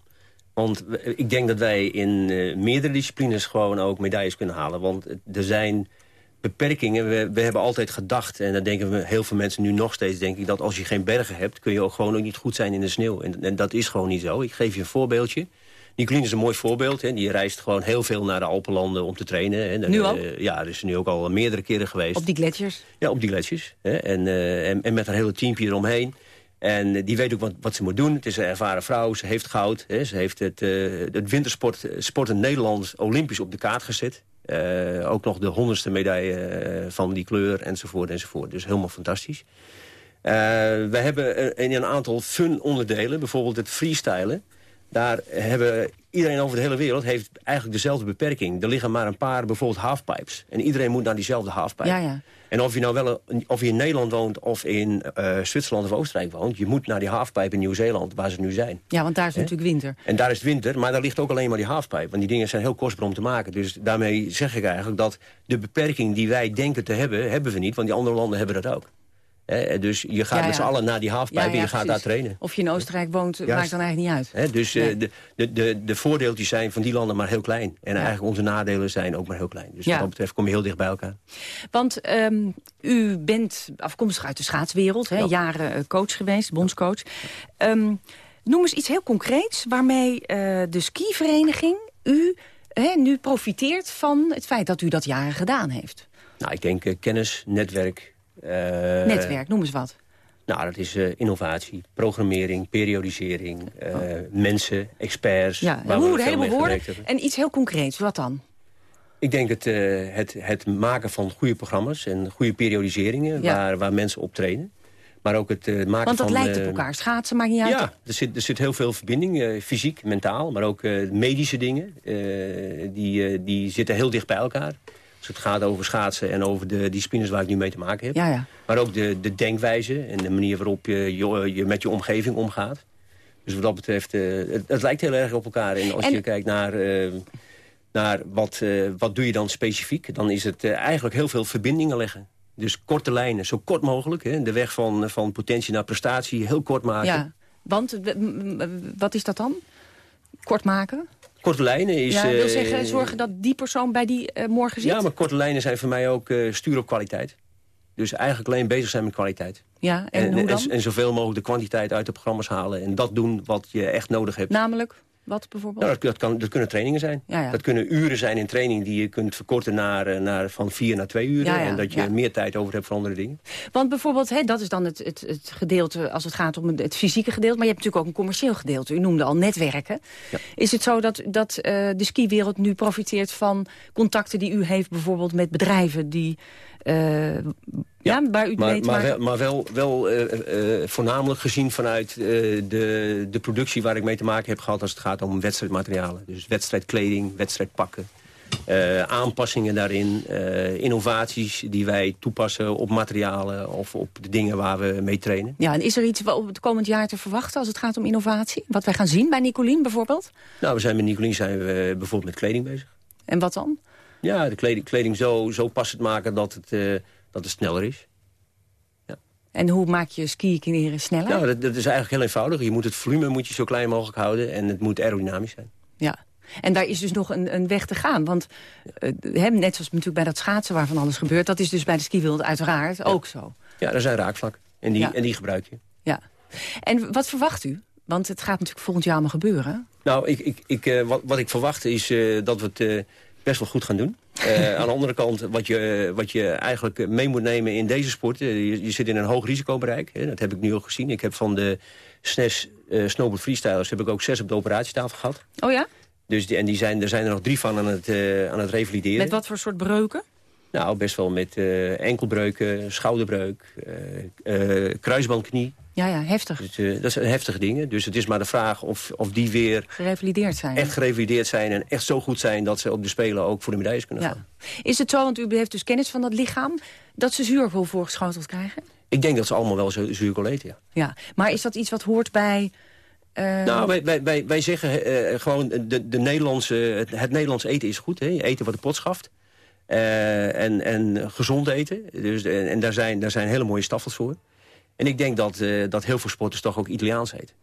Want ik denk dat wij in uh, meerdere disciplines gewoon ook medailles kunnen halen. Want er zijn beperkingen. We, we, hebben altijd gedacht, en dat denken we heel veel mensen nu nog steeds... denk ik dat als je geen bergen hebt, kun je ook gewoon ook niet goed zijn in de sneeuw. En, en dat is gewoon niet zo. Ik geef je een voorbeeldje. Nicolien is een mooi voorbeeld. Hè. Die reist gewoon heel veel naar de Alpenlanden om te trainen. Hè. Nu al? Uh, ja, dus nu ook al meerdere keren geweest. Op die gletsjers? Ja, op die gletsjers. Hè. En, uh, en, en, met haar hele teampje eromheen. En die weet ook wat, wat, ze moet doen. Het is een ervaren vrouw, ze heeft goud. Hè. Ze heeft het, uh, het wintersport sport in Nederland olympisch op de kaart gezet. Uh, ook nog de honderdste medaille van die kleur, enzovoort, enzovoort. Dus helemaal fantastisch. Uh, we hebben in een aantal fun onderdelen, bijvoorbeeld het freestylen. Daar hebben iedereen over de hele wereld heeft eigenlijk dezelfde beperking. Er liggen maar een paar bijvoorbeeld halfpipes. En iedereen moet naar diezelfde halfpipe. Ja, ja. En of je nou wel of je in Nederland woont of in uh, Zwitserland of Oostenrijk woont... je moet naar die halfpipe in Nieuw-Zeeland, waar ze nu zijn. Ja, want daar is natuurlijk winter. En daar is het winter, maar daar ligt ook alleen maar die halfpipe. Want die dingen zijn heel kostbaar om te maken. Dus daarmee zeg ik eigenlijk dat de beperking die wij denken te hebben... hebben we niet, want die andere landen hebben dat ook. Dus je gaat Ja, met z'n ja. allen naar die halfpijp Ja, ja, en je gaat precies. daar trainen. Of je in Oostenrijk woont, Juist. maakt dan eigenlijk niet uit. Dus eh, Nee. de, de, de, de voordeeltjes zijn van die landen maar heel klein. En eigenlijk onze nadelen zijn ook maar heel klein. Dus Ja. wat dat betreft kom je heel dicht bij elkaar. Want ehm, u bent afkomstig uit de schaatswereld, hè, jaren eh, coach geweest, bondscoach. Ehm, noem eens iets heel concreets waarmee eh, de skivereniging u hè, nu profiteert van het feit dat u dat jaren gedaan heeft. Nou, ik denk kennis, netwerk. Eh, Netwerk, noem eens wat. Nou, dat is eh, innovatie, programmering, periodisering, eh, mensen, experts. Ja, waar een heleboel veel mee woorden en iets heel concreets. Wat dan? Ik denk het, het, het maken van goede programma's en goede periodiseringen Ja. waar, waar mensen op trainen. Maar ook het maken Want dat van... lijkt op elkaar. Schaatsen maakt niet uit. Ja, er zit, er zit heel veel verbinding, fysiek, mentaal, maar ook medische dingen. die, die zitten heel dicht bij elkaar. Als het gaat over schaatsen en over de disciplines waar ik nu mee te maken heb. Ja, ja. Maar ook de, de denkwijze en de manier waarop je, je, je met je omgeving omgaat. Dus wat dat betreft, eh, het, het lijkt heel erg op elkaar. En als En- je kijkt naar, eh, naar wat, eh, wat doe je dan specifiek... dan is het eigenlijk heel veel verbindingen leggen. Dus korte lijnen, zo kort mogelijk. Hè, de weg van, van potentie naar prestatie heel kort maken. Ja, want wat is dat dan? Kort maken? Korte lijnen is... ja, wil eh, zeggen zorgen dat die persoon bij die eh, morgen zit? Ja, maar korte lijnen zijn voor mij ook eh, stuur op kwaliteit. Dus eigenlijk alleen bezig zijn met kwaliteit. Ja, en, hoe dan? en zoveel mogelijk de kwantiteit uit de programma's halen. En dat doen wat je echt nodig hebt. Namelijk, wat bijvoorbeeld? Nou, dat, dat, kan, dat kunnen trainingen zijn. Ja, ja. Dat kunnen uren zijn in training die je kunt verkorten naar, eh, naar, van vier naar twee uren. Ja, en dat je meer tijd over hebt voor andere dingen. Want bijvoorbeeld, hè, dat is dan het, het, het gedeelte als het gaat om het, het fysieke gedeelte. Maar je hebt natuurlijk ook een commercieel gedeelte. U noemde al netwerken. Is het zo dat, dat eh, de skiwereld nu profiteert van contacten die u heeft... bijvoorbeeld met bedrijven die... eh, ja, waar u Maar, mee te maar, maken wel, maar wel, wel eh, eh, voornamelijk gezien vanuit de, de productie waar ik mee te maken heb gehad... als het gaat om wedstrijdmaterialen. Dus wedstrijdkleding, wedstrijdpakken. aanpassingen daarin, innovaties die wij toepassen op materialen... of op de dingen waar we mee trainen. Ja, en is er iets op het komend jaar te verwachten als het gaat om innovatie? Wat wij gaan zien bij Nicolien bijvoorbeeld? Nou, we zijn met Nicolien zijn we bijvoorbeeld met kleding bezig. En wat dan? Ja, de kleding, kleding zo, zo passend maken dat het, eh, dat het sneller is. En hoe maak je ski-kinderen sneller? Nou, dat, dat is eigenlijk heel eenvoudig. Je moet het volume moet je zo klein mogelijk houden en het moet aerodynamisch zijn. Ja. En daar is dus nog een, een weg te gaan. Want eh, hè, net zoals natuurlijk bij dat schaatsen waarvan alles gebeurt... dat is dus bij de skiwereld uiteraard ook zo. Ja, er zijn raakvlakken en die, Ja. en die gebruik je. Ja. En wat verwacht u? Want het gaat natuurlijk volgend jaar allemaal gebeuren. Nou, ik, ik, ik, eh, wat, wat ik verwacht is eh, dat we het eh, best wel goed gaan doen. Eh, aan de andere kant, wat je, wat je eigenlijk mee moet nemen in deze sport... eh, je, je zit in een hoog risicobereik. Hè, dat heb ik nu ook gezien. Ik heb van de SNES eh snowboard freestylers... heb ik ook zes op de operatietafel gehad. Oh ja? Dus die, en die zijn, er zijn er nog drie van aan het, aan het revalideren. Met wat voor soort breuken? Nou, best wel met eh, enkelbreuken, schouderbreuk, eh, eh, kruisbandknie. Ja, ja, heftig. Dus, dat zijn heftige dingen. Dus het is maar de vraag of, of die weer Gerevalideerd zijn. echt gerevalideerd zijn... en echt zo goed zijn dat ze op de Spelen ook voor de medailles kunnen Ja. gaan. Is het zo, want u heeft dus kennis van dat lichaam... dat ze zuurkool voorgeschoteld krijgen? Ik denk dat ze allemaal wel zo zuurkool eten, ja. Ja. Maar is dat iets wat hoort bij... Nou, wij, wij, wij, wij zeggen gewoon, de, de Nederlandse, het, het Nederlands eten is goed. Hè? Eten wat de pot schaft. Eh, en, en gezond eten. Dus, en daar, zijn, daar zijn hele mooie staffels voor. En ik denk dat, eh, dat heel veel sporters toch ook Italiaans eten.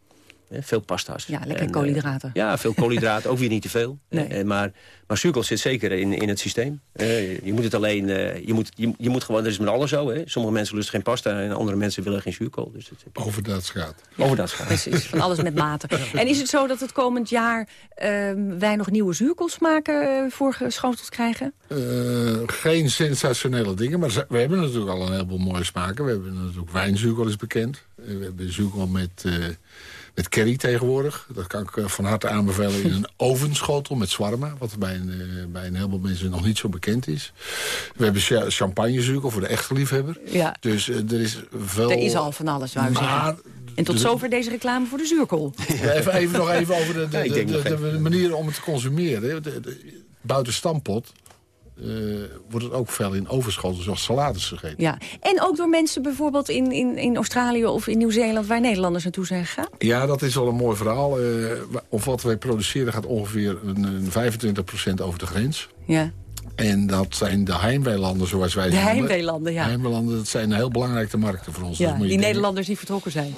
Hè, veel pasta's. Ja, lekker En, eh, koolhydraten. ja, veel koolhydraten, ook weer niet te veel. Nee. Eh, maar, maar zuurkool zit zeker in, in het systeem. Eh, je moet het alleen, eh, je, moet, je, je moet gewoon, dat is met alles zo. Hè? Sommige mensen lusten geen pasta en andere mensen willen geen zuurkool. Dus het, Over dat gaat. over dat gaat. Precies, van alles met mate. En is het zo dat het komend jaar ehm, wij nog nieuwe zuurkoolsmaken eh, voorgeschoteld krijgen? Eh, geen sensationele dingen, maar we hebben natuurlijk al een heleboel mooie smaken. We hebben natuurlijk wijnzuurkool is bekend. Eh, we hebben zuurkool met, eh met curry tegenwoordig. Dat kan ik eh, van harte aanbevelen in een ovenschotel met zwarma. Wat bij een, eh, bij een heleboel mensen nog niet zo bekend is. We hebben cha- champagnezuurkool voor de echte liefhebber. Ja. Dus eh, er is veel... Er is al van alles, zou je Maar- zeggen. En tot zover deze reclame voor de zuurkool. Ja, even, even nog even over de, de, de, manier om het te consumeren. De, de- buiten stampot eh, wordt het ook veel in overschoten, zoals salades gegeten. Ja. En ook door mensen bijvoorbeeld in, in, in Australië of in Nieuw-Zeeland... waar Nederlanders naartoe zijn gegaan? Ja, dat is wel een mooi verhaal. Eh, of wat wij produceren gaat ongeveer een, een 25% over de grens. Ja. En dat zijn de heimweelanden, zoals wij De ze noemen. heimweelanden, ja. Heimweelanden, dat zijn heel belangrijke markten voor ons. Ja, moet je die denken. Nederlanders die vertrokken zijn.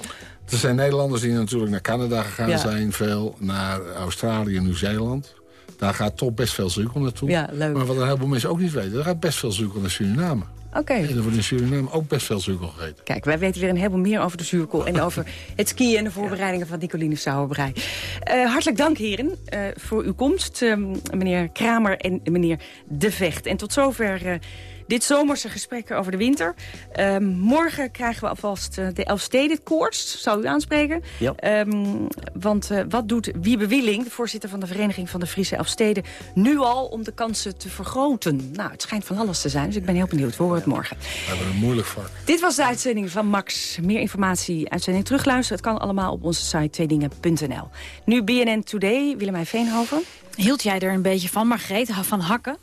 Er zijn Nederlanders die natuurlijk naar Canada gegaan Ja. zijn. Veel naar Australië en Nieuw-Zeeland. Daar gaat toch best veel zuivel naartoe. Ja, leuk. Maar wat een heleboel mensen ook niet weten... er gaat best veel zuivel naar Suriname. Oké. En er wordt in Suriname ook best veel zuivel gegeten. Kijk, wij weten weer een heleboel meer over de zuurkool... en over het skiën en de voorbereidingen van Nicoline Sauerbrei. Eh, hartelijk dank, heren, eh, voor uw komst. eh, meneer Kramer en meneer De Vecht. En tot zover eh, dit zomerse gesprek over de winter. Eh, morgen krijgen we alvast eh, de Elfstedenkoorts. Zou u aanspreken? Ja. Ehm, want eh, wat doet Wiebe Willing, de voorzitter van de Vereniging van de Friese Elfsteden... nu al om de kansen te vergroten? Nou, het schijnt van alles te zijn, dus ik ben heel benieuwd. We horen het morgen. We hebben een moeilijk vak. Dit was de uitzending van Max. Meer informatie, uitzending terugluisteren. Het kan allemaal op onze site tweedingen.nl. Nu BNN Today, Willemijn Veenhoven. Hield jij er een beetje van, Margreet, van hakken?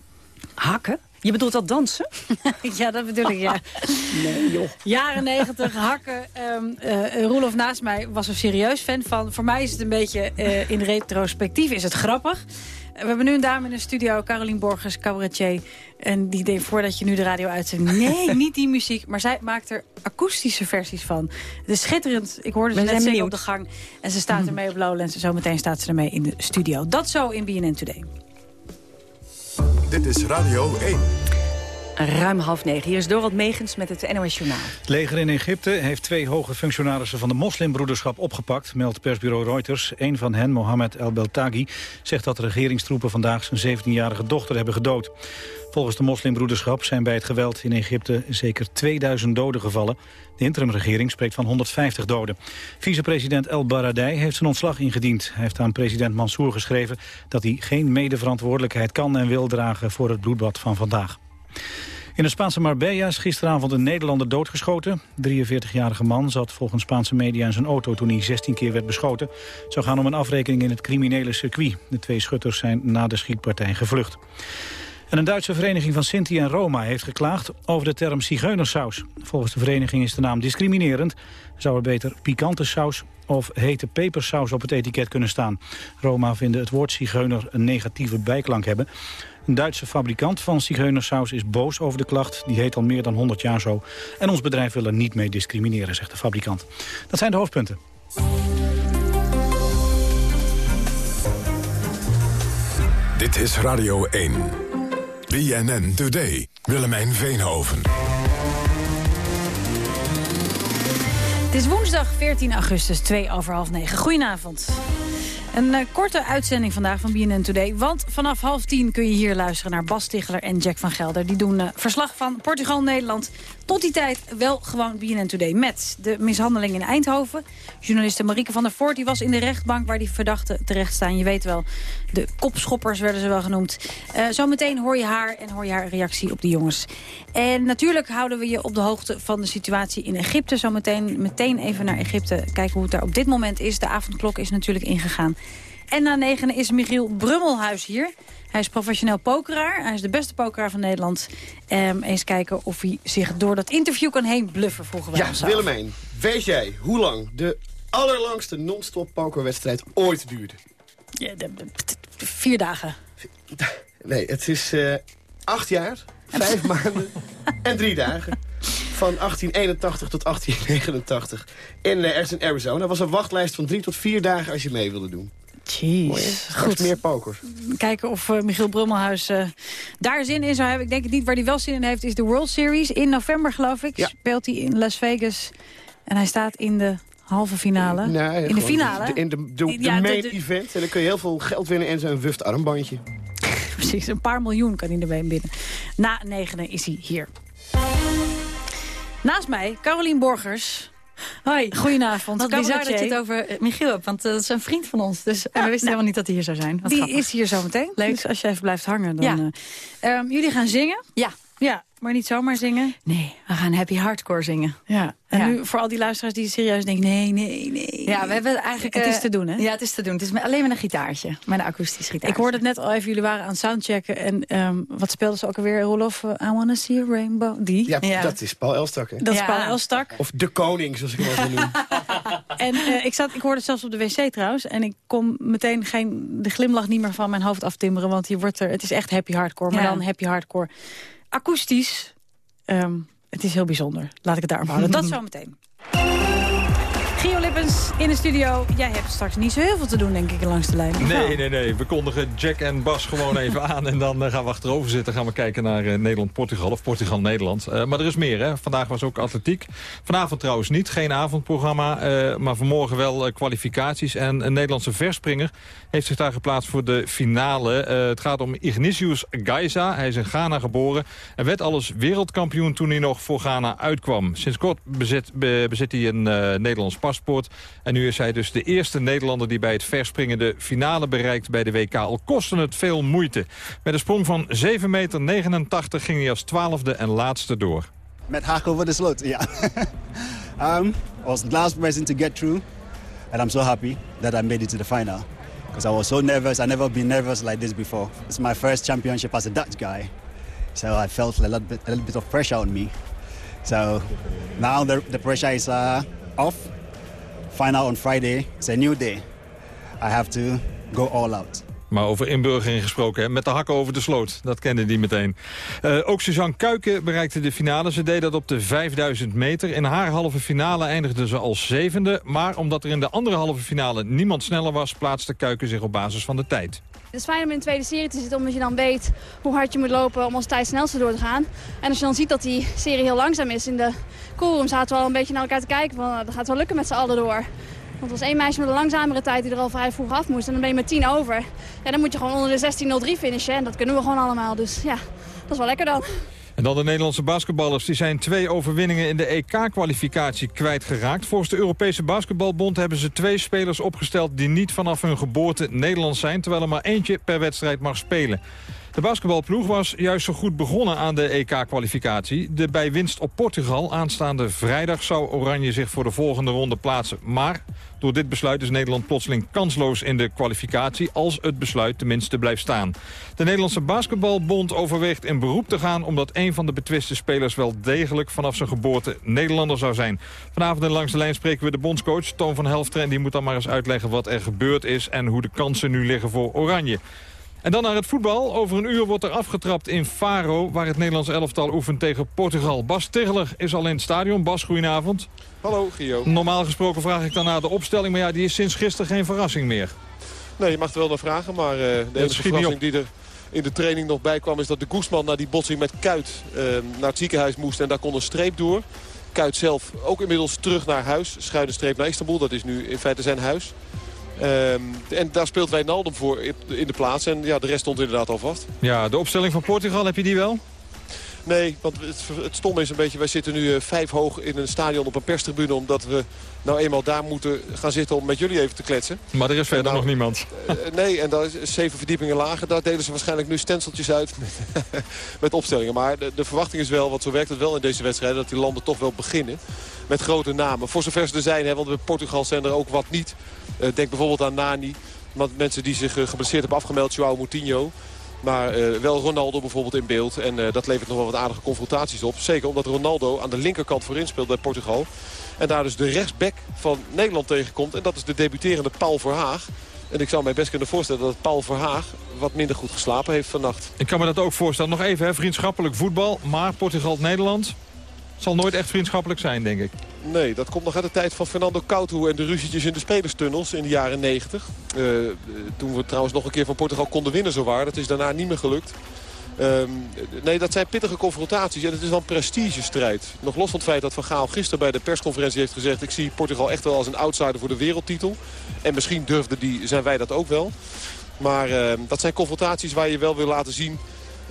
Hakken? Je bedoelt dat dansen? ja, dat bedoel ik, ja. Nee, joh. Jaren negentig, hakken. Ehm eh, Roelof naast mij was er serieus fan van. Voor mij is het een beetje eh, in retrospectief is het grappig. We hebben nu een dame in de studio, Caroline Borgers, cabaretier. En die deed voordat je nu de radio uitzendt... nee, niet die muziek. Maar zij maakt er akoestische versies van. Het is schitterend. Ik hoorde ze net zingen op de gang. En ze staat ermee op Lowlands. En zometeen staat ze ermee in de studio. Dat zo in BNN Today. Dit is Radio 1. Ruim half negen. Hier is Dorot Megens met het NOS Journaal. Het leger in Egypte heeft twee hoge functionarissen van de moslimbroederschap opgepakt, meldt persbureau Reuters. Een van hen, Mohammed El Beltagi, zegt dat de regeringstroepen vandaag zijn 17-jarige dochter hebben gedood. Volgens de moslimbroederschap zijn bij het geweld in Egypte zeker 2000 doden gevallen. De interimregering spreekt van 150 doden. Vicepresident El Baradei heeft zijn ontslag ingediend. Hij heeft aan president Mansour geschreven dat hij geen medeverantwoordelijkheid kan en wil dragen voor het bloedbad van vandaag. In de Spaanse Marbella is gisteravond een Nederlander doodgeschoten. De 43-jarige man zat volgens Spaanse media in zijn auto toen hij 16 keer werd beschoten. Het zou gaan om een afrekening in het criminele circuit. De twee schutters zijn na de schietpartij gevlucht. En een Duitse vereniging van Sinti en Roma heeft geklaagd over de term zigeunersaus. Volgens de vereniging is de naam discriminerend. Zou er beter pikante saus of hete pepersaus op het etiket kunnen staan. Roma vinden het woord zigeuner een negatieve bijklank hebben. Een Duitse fabrikant van zigeunersaus is boos over de klacht. Die heet al meer dan 100 jaar zo. En ons bedrijf wil er niet mee discrimineren, zegt de fabrikant. Dat zijn de hoofdpunten. Dit is Radio 1. BNN Today. Willemijn Veenhoven. Het is woensdag 14 augustus, 2 over half 9. Goedenavond. Een eh, korte uitzending vandaag van BNN Today. Want vanaf half tien kun je hier luisteren naar Bas Ticheler en Jack van Gelder. Die doen eh, verslag van Portugal-Nederland. Tot die tijd wel gewoon BNN Today met de mishandeling in Eindhoven. Journaliste Marieke van der Voort die was in de rechtbank waar die verdachten terecht staan. Je weet wel, de kopschoppers werden ze wel genoemd. Eh, zometeen hoor je haar en hoor je haar reactie op die jongens. En natuurlijk houden we je op de hoogte van de situatie in Egypte. Zometeen meteen even naar Egypte kijken hoe het daar op dit moment is. De avondklok is natuurlijk ingegaan. En na negen is Michiel Brummelhuis hier. Hij is professioneel pokeraar. Hij is de beste pokeraar van Nederland. Ehm, eens kijken of hij zich door dat interview kan heen bluffen, vroegen wij Ja. Willemijn, weet jij hoe lang de allerlangste non-stop pokerwedstrijd ooit duurde? Ja, de- de- de- vier dagen. Nee, het is eh, acht jaar, vijf maanden en drie dagen. Van 1881 tot 1889 in uh, Erzen, Arizona. Er was een wachtlijst van drie tot vier dagen als je mee wilde doen. Jeez. Goed. meer pokers. Kijken of eh, Michiel Brummelhuis eh, daar zin in zou hebben. Ik denk het niet. Waar hij wel zin in heeft is de World Series. In november, geloof ik, Ja. speelt hij in Las Vegas. En hij staat in de halve finale. Nee, in de finale. de- in de, de, de Ja, de- main event. En dan kun je heel veel geld winnen en zo'n wuft armbandje. Precies, een paar miljoen kan hij ermee binnen. Na negenen is hij hier. Naast mij, Carolien Borgers. Hoi. Goedenavond. Wat bizar dat je het over eh, Michiel hebt, want eh, dat is een vriend van ons. Dus en we wisten helemaal niet dat hij hier zou zijn. Wat Die grappig. is hier zometeen. Leuk. Dus als je even blijft hangen, dan... Ja. eh, ehm, jullie gaan zingen? Ja. Ja, maar niet zomaar zingen. Nee, we gaan happy hardcore zingen. Ja. En Ja. nu voor al die luisteraars die serieus denken... nee, nee, nee. Ja, we hebben eigenlijk... Het is eh, te doen, hè? Ja, het is te doen. Het is met, alleen met een gitaartje. Met een akoestisch gitaar. Ik hoorde het net al even, jullie waren aan het soundchecken. En ehm, wat speelden ze ook alweer, Rolof? Eh, I wanna see a rainbow. Die? Ja, Ja. dat is Paul Elstak. Hè? Dat is. Paul Elstak. Of de koning, zoals ik hem wel wil noemen. En eh, ik, zat, ik hoorde het zelfs op de wc trouwens. En ik kon meteen geen, de glimlach niet meer van mijn hoofd aftimmeren. Want hier wordt er, het is echt happy hardcore. Maar Ja. dan happy hardcore. Akoestisch. ehm, het is heel bijzonder. Laat ik het daarop houden. Dat zo in de studio. Jij hebt straks niet zo heel veel te doen, denk ik, langs de lijn. Of wel? Nee, nee, nee. We kondigen Jack en Bas gewoon even aan. En dan eh, gaan we achterover zitten. Gaan we kijken naar eh, Nederland-Portugal. Of Portugal-Nederland. Eh, maar er is meer, hè. Vandaag was ook atletiek. Vanavond trouwens niet. Geen avondprogramma. maar vanmorgen wel kwalificaties. En een Nederlandse verspringer heeft zich daar geplaatst voor de finale. Het gaat om Ignatius Gaiza. Hij is in Ghana geboren. En werd alles wereldkampioen toen hij nog voor Ghana uitkwam. Sinds kort bezit, be- bezit hij een Nederlands paspoort. En nu is hij dus de eerste Nederlander die bij het verspringen de finale bereikt bij de WK. Al kostte het veel moeite. Met een sprong van 7,89 meter ging hij als twaalfde en laatste door. Met haak over the sloot, yeah. um, I was the last person to get through, and I'm so happy that I made it to the final. Because I was so nervous. I never been nervous like this before. It's my first championship as a Dutch guy, so I felt a little bit, a little bit of pressure on me. So now the, the pressure is uh, off. Final on Friday. It's a new day. I have to go all out. Maar over inburgering gesproken, hè? met de hakken over de sloot. Dat kende die meteen. Eh, ook Suzanne Kuiken bereikte de finale. Ze deed dat op de 5000 meter. In haar halve finale eindigde ze als zevende. Maar omdat er in de andere halve finale niemand sneller was... plaatste Kuiken zich op basis van de tijd. Het is fijn om in de tweede serie te zitten, omdat je dan weet hoe hard je moet lopen om als tijd snelste door te gaan. En als je dan ziet dat die serie heel langzaam is, in de coolroom zaten we al een beetje naar elkaar te kijken van, nou, dat gaat wel lukken met z'n allen door. Want was één meisje met een langzamere tijd die er al vrij vroeg af moest. En dan ben je met 10 over. Ja, dan moet je gewoon onder de 16.03 finishen. En dat kunnen we gewoon allemaal. Dus ja, dat is wel lekker dan. En dan de Nederlandse basketballers. Die zijn twee overwinningen in de EK-kwalificatie kwijtgeraakt. Volgens de Europese Basketbalbond hebben ze twee spelers opgesteld... die niet vanaf hun geboorte Nederlands zijn... terwijl er maar eentje per wedstrijd mag spelen. De basketbalploeg was juist zo goed begonnen aan de EK-kwalificatie. De bij winst op Portugal aanstaande vrijdag zou Oranje zich voor de volgende ronde plaatsen. Maar door dit besluit is Nederland plotseling kansloos in de kwalificatie... als het besluit tenminste blijft staan. De Nederlandse basketbalbond overweegt in beroep te gaan... omdat een van de betwiste spelers wel degelijk vanaf zijn geboorte Nederlander zou zijn. Vanavond in Langs de Lijn spreken we de bondscoach Toon van Helfteren... en die moet dan maar eens uitleggen wat er gebeurd is... en hoe de kansen nu liggen voor Oranje. En dan naar het voetbal. Over een uur wordt er afgetrapt in Faro... waar het Nederlands elftal oefent tegen Portugal. Bas Tegeler is al in het stadion. Bas, goedenavond. Hallo, Gio. Normaal gesproken vraag ik dan naar de opstelling... maar ja, die is sinds gisteren geen verrassing meer. Nee, je mag er wel naar vragen, maar eh, de enige verrassing die er in de training nog bij kwam... is dat de Guzman na die botsing met Kuit eh, naar het ziekenhuis moest en daar kon een streep door. Kuit zelf ook inmiddels terug naar huis. Schuine streep naar Istanbul, dat is nu in feite zijn huis. Ehm, en daar speelt Wijnaldum voor in de plaats. En ja, de rest stond inderdaad al vast. Ja, de opstelling van Portugal, heb je die wel? Nee, want het, het stomme is een beetje... wij zitten nu eh, vijf hoog in een stadion op een perstribune... omdat we nou eenmaal daar moeten gaan zitten om met jullie even te kletsen. Maar er is verder nou, nog niemand. Eh, nee, en daar is zeven verdiepingen lager. Daar delen ze waarschijnlijk nu stenseltjes uit met opstellingen. Maar de, de verwachting is wel, want zo werkt het wel in deze wedstrijden... dat die landen toch wel beginnen met grote namen. Voor zover ze er zijn, hè, want bij Portugal zijn er ook wat niet. Eh, denk bijvoorbeeld aan Nani. Mensen die zich uh, geblesseerd hebben afgemeld, Joao Moutinho. Maar uh, wel Ronaldo bijvoorbeeld in beeld. En dat levert nog wel wat aardige confrontaties op. Zeker omdat Ronaldo aan de linkerkant voorin speelt bij Portugal. En daar dus de rechtsback van Nederland tegenkomt. En dat is de debuterende Paul Verhaag. En ik zou mij best kunnen voorstellen dat Paul Verhaag wat minder goed geslapen heeft vannacht. Ik kan me dat ook voorstellen. Nog even, hè, vriendschappelijk voetbal. Maar Portugal-Nederland zal nooit echt vriendschappelijk zijn, denk ik. Nee, dat komt nog uit de tijd van Fernando Couto en de ruzietjes in de spelerstunnels in de jaren 90. Uh, toen we trouwens nog een keer van Portugal konden winnen zo waar. Dat is daarna niet meer gelukt. Um, nee, dat zijn pittige confrontaties en het is wel een prestigestrijd. Nog los van het feit dat Van Gaal gisteren bij de persconferentie heeft gezegd... ik zie Portugal echt wel als een outsider voor de wereldtitel. En misschien durfde die, zijn wij dat ook wel. Maar uh, dat zijn confrontaties waar je wel wil laten zien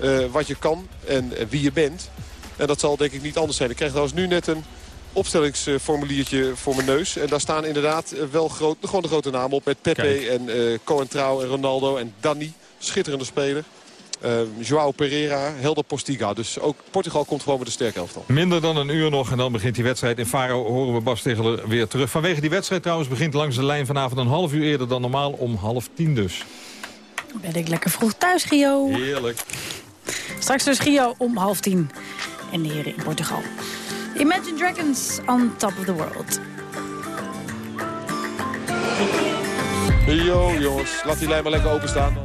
uh, wat je kan en wie je bent. En dat zal denk ik niet anders zijn. Ik krijg trouwens nu net een opstellingsformuliertje voor mijn neus. En daar staan inderdaad wel groot, gewoon de grote namen op. Met Pepe Kijk. en uh, Cohen Trouw en Ronaldo en Danny. Schitterende speler. Uh, Joao Pereira, Helder Postiga. Dus ook Portugal komt gewoon met een sterk elftal. Minder dan een uur nog en dan begint die wedstrijd. In Faro horen we Bas Tegeler weer terug. Vanwege die wedstrijd trouwens begint langs de lijn vanavond een half uur eerder dan normaal. Om half tien dus. Ben ik lekker vroeg thuis, Gio. Heerlijk. Straks dus Gio om half tien en de heren in Portugal. Imagine Dragons on top of the world. Yo jongens, laat die lijn maar lekker openstaan.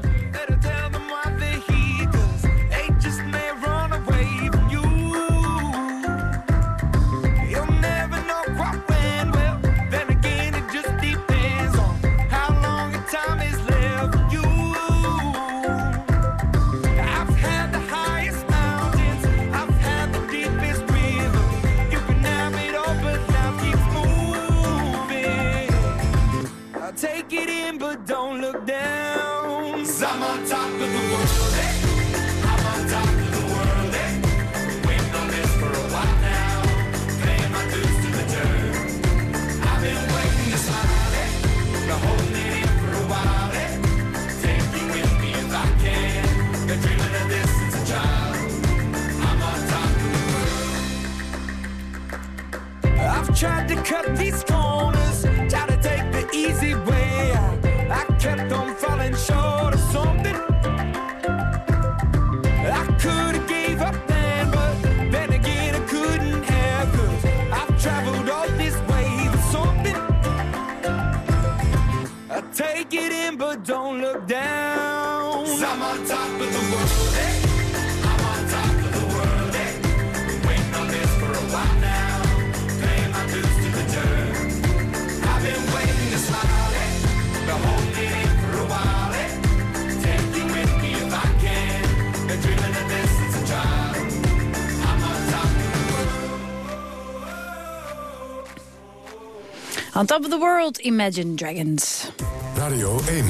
On top of the world, Imagine Dragons. Radio 1,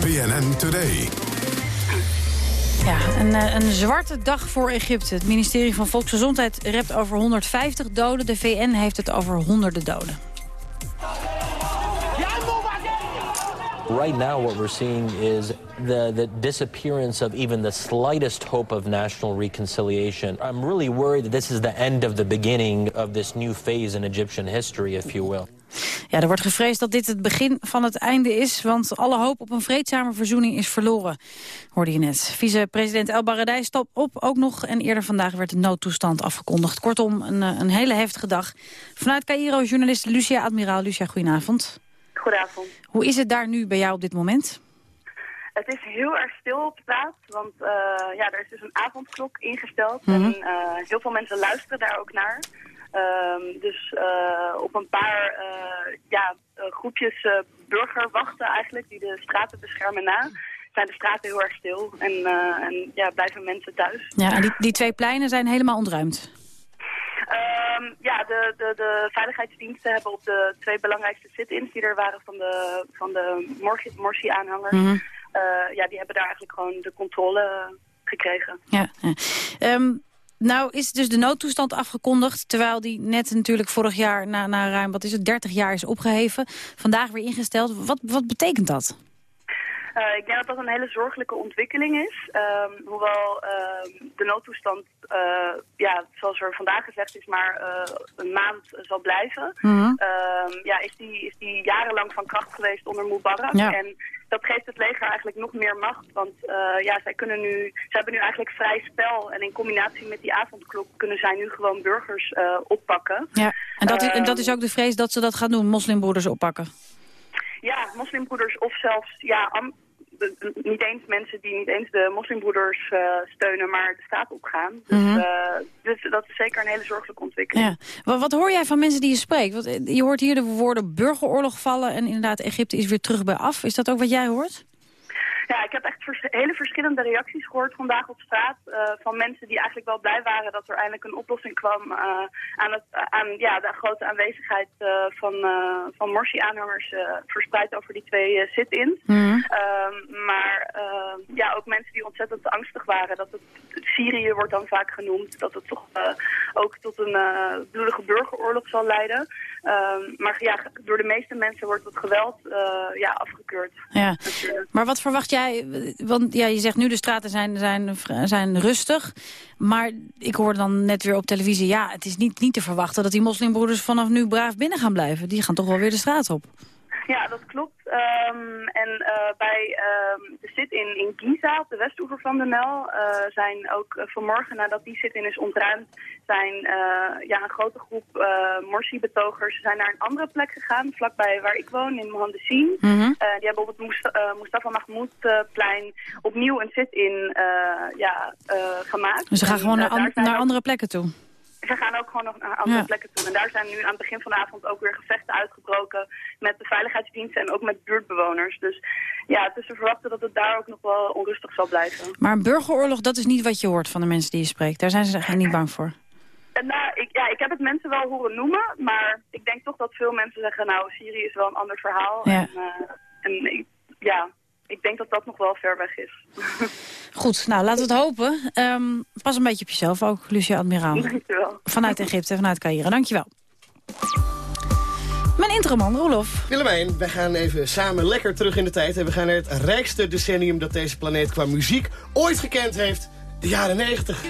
BNN Today. Ja, een, eh, een zwarte dag voor Egypte. Het ministerie van Volksgezondheid rept over 150 doden. De VN heeft het over honderden doden. Right now, what we're seeing is the, the disappearance of even the slightest hope of national reconciliation. I'm really worried that this is the end of the beginning of this new phase in Egyptian history, if you will. Ja, er wordt gevreesd dat dit het begin van het einde is... want alle hoop op een vreedzame verzoening is verloren, hoorde je net. Vice-president El Baradei stapt op ook nog... en eerder vandaag werd de noodtoestand afgekondigd. Kortom, een, eh, een hele heftige dag. Vanuit Cairo, journalist Lucia Admiraal. Lucia, goedenavond. Goedenavond. Hoe is het daar nu bij jou op dit moment? Het is heel erg stil op straat, want eh, ja, er is dus een avondklok ingesteld. Mhm. En eh, heel veel mensen luisteren daar ook naar. Ehm, dus eh, op een paar eh, ja, eh, groepjes eh, burgerwachten eigenlijk, die de straten beschermen na, zijn de straten heel erg stil. En, en ja, blijven mensen thuis. Ja, en die, die twee pleinen zijn helemaal ontruimd. Ehm, ja, de, de, de veiligheidsdiensten hebben op de twee belangrijkste sit-ins die er waren van de, van de Morsi- Morsi-aanhangers, Mhm. ja, die hebben daar eigenlijk gewoon de controle gekregen. Ja. ja. Ehm, nou is dus de noodtoestand afgekondigd... terwijl die net natuurlijk vorig jaar na, na ruim, wat is het, 30 jaar is opgeheven. Vandaag weer ingesteld. Wat, wat betekent dat? Eh, ik denk dat dat een hele zorgelijke ontwikkeling is. Ehm, hoewel ehm, de noodtoestand, eh, ja, zoals er vandaag gezegd is, maar eh, een maand zal blijven. Ehm, ja, is, die, is die jarenlang van kracht geweest onder Mubarak. Ja. En dat geeft het leger eigenlijk nog meer macht. Want ja, zij kunnen nu, zij hebben nu eigenlijk vrij spel. En in combinatie met die avondklok kunnen zij nu gewoon burgers oppakken. Ja, en dat, is, en dat is ook de vrees dat ze dat gaan doen, moslimbroeders oppakken. Ja, moslimbroeders of zelfs ja, niet eens mensen die niet eens de moslimbroeders eh, steunen, maar de staat opgaan. Dus, Mhm. eh, dus dat is zeker een hele zorgelijke ontwikkeling. Ja. Wat, wat hoor jij van mensen die je spreekt? Want eh, je hoort hier de woorden burgeroorlog vallen... en inderdaad, Egypte is weer terug bij af. Is dat ook wat jij hoort? Ja, ik heb echt vers- hele verschillende reacties gehoord vandaag op straat. eh, van mensen die eigenlijk wel blij waren dat er eindelijk een oplossing kwam eh, aan, het, aan ja, de grote aanwezigheid eh, van, eh, van Morsi-aanhangers eh, verspreid over die twee eh, sit-ins. Ehm, maar ehm, ja, ook mensen die ontzettend angstig waren dat het Syrië wordt dan vaak genoemd, dat het toch eh, ook tot een eh, bloedige burgeroorlog zal leiden. Ehm, maar ja, door de meeste mensen wordt het geweld eh, ja, afgekeurd. Ja. natuurlijk. Maar wat verwacht jij? Want ja, je zegt nu de straten zijn, zijn, zijn rustig. Maar ik hoorde dan net weer op televisie... ja, het is niet, niet te verwachten dat die moslimbroeders vanaf nu braaf binnen gaan blijven. Die gaan toch wel weer de straat op. Ja, dat klopt. Ehm, en eh, bij ehm, de sit-in in Giza, op de westoever van de Nel, eh, zijn ook eh, vanmorgen nadat die sit-in is ontruimd, zijn ja, een grote groep Morsi-betogers zijn naar een andere plek gegaan, vlakbij waar ik woon, in Mohandesin. Mhm. Die hebben op het eh, Mustafa Mahmoud-plein opnieuw een sit-in eh, ja, gemaakt. Dus ze gaan En, gewoon naar, an- naar andere plekken toe. Ze gaan ook gewoon nog naar andere Ja. plekken toe. En daar zijn nu aan het begin van de avond ook weer gevechten uitgebroken met de veiligheidsdiensten en ook met buurtbewoners. Dus ja, het is te verwachten dat het daar ook nog wel onrustig zal blijven. Maar een burgeroorlog, dat is niet wat je hoort van de mensen die je spreekt. Daar zijn ze niet bang voor. En nou, ik, ja, ik heb het mensen wel horen noemen, maar ik denk toch dat veel mensen zeggen, nou, Syrië is wel een ander verhaal. Ja. En, eh, en ik, ja, ik denk dat dat nog wel ver weg is. Goed, nou laten we het hopen. Ehm, pas een beetje op jezelf ook, Lucia Admiraal. Dankjewel. Vanuit Egypte, vanuit Cairo. Dankjewel. Mijn introman, Roelof. Willemijn, wij gaan even samen lekker terug in de tijd. En we gaan naar het rijkste decennium dat deze planeet qua muziek ooit gekend heeft. De jaren 90.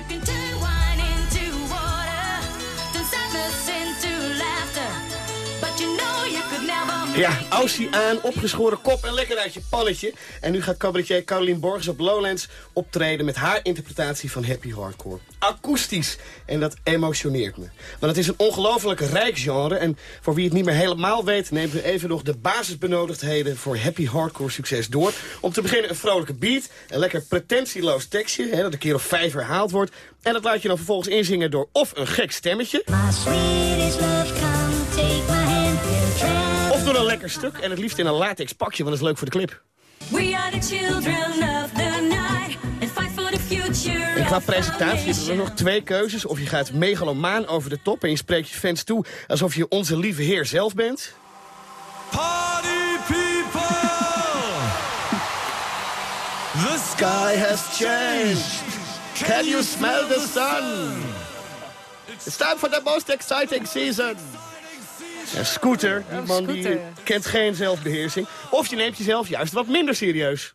Ja, Aussie aan, opgeschoren kop en lekker uit je pannetje. En nu gaat cabaretier Caroline Borges op Lowlands optreden met haar interpretatie van happy hardcore. Akoestisch. En dat emotioneert me. Want het is een ongelooflijk rijk genre. En voor wie het niet meer helemaal weet, nemen we even nog de basisbenodigdheden voor happy hardcore succes door. Om te beginnen een vrolijke beat, een lekker pretentieloos tekstje, hè, dat een keer of vijf herhaald wordt. En dat laat je dan vervolgens inzingen door of een gek stemmetje. Of door een lekker stuk en het liefst in een latex pakje, want dat is leuk voor de clip. We are the children of the night and fight for the future. En qua presentatie zitten er nog twee keuzes. Of je gaat megalomaan over de top en je spreekt je fans toe... alsof je onze lieve heer zelf bent. Party people! The sky has changed. Can you smell the sun? It's time for the most exciting season. Ja, Scooter, die man die kent geen zelfbeheersing. Of je neemt jezelf juist wat minder serieus.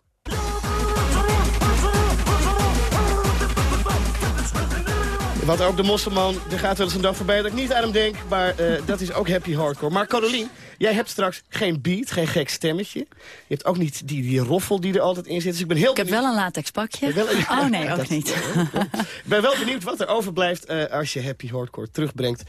Wat ook de mosselman, er gaat wel eens een dag voorbij dat ik niet aan hem denk. Maar eh, dat is ook happy hardcore. Maar Caroline, jij hebt straks geen beat, geen gek stemmetje. Je hebt ook niet die, die roffel die er altijd in zit. Dus ik ben heel Ik heb wel een latex pakje. Wel een- Oh nee, ook niet. Ik ben wel benieuwd wat er overblijft eh, als je happy hardcore terugbrengt.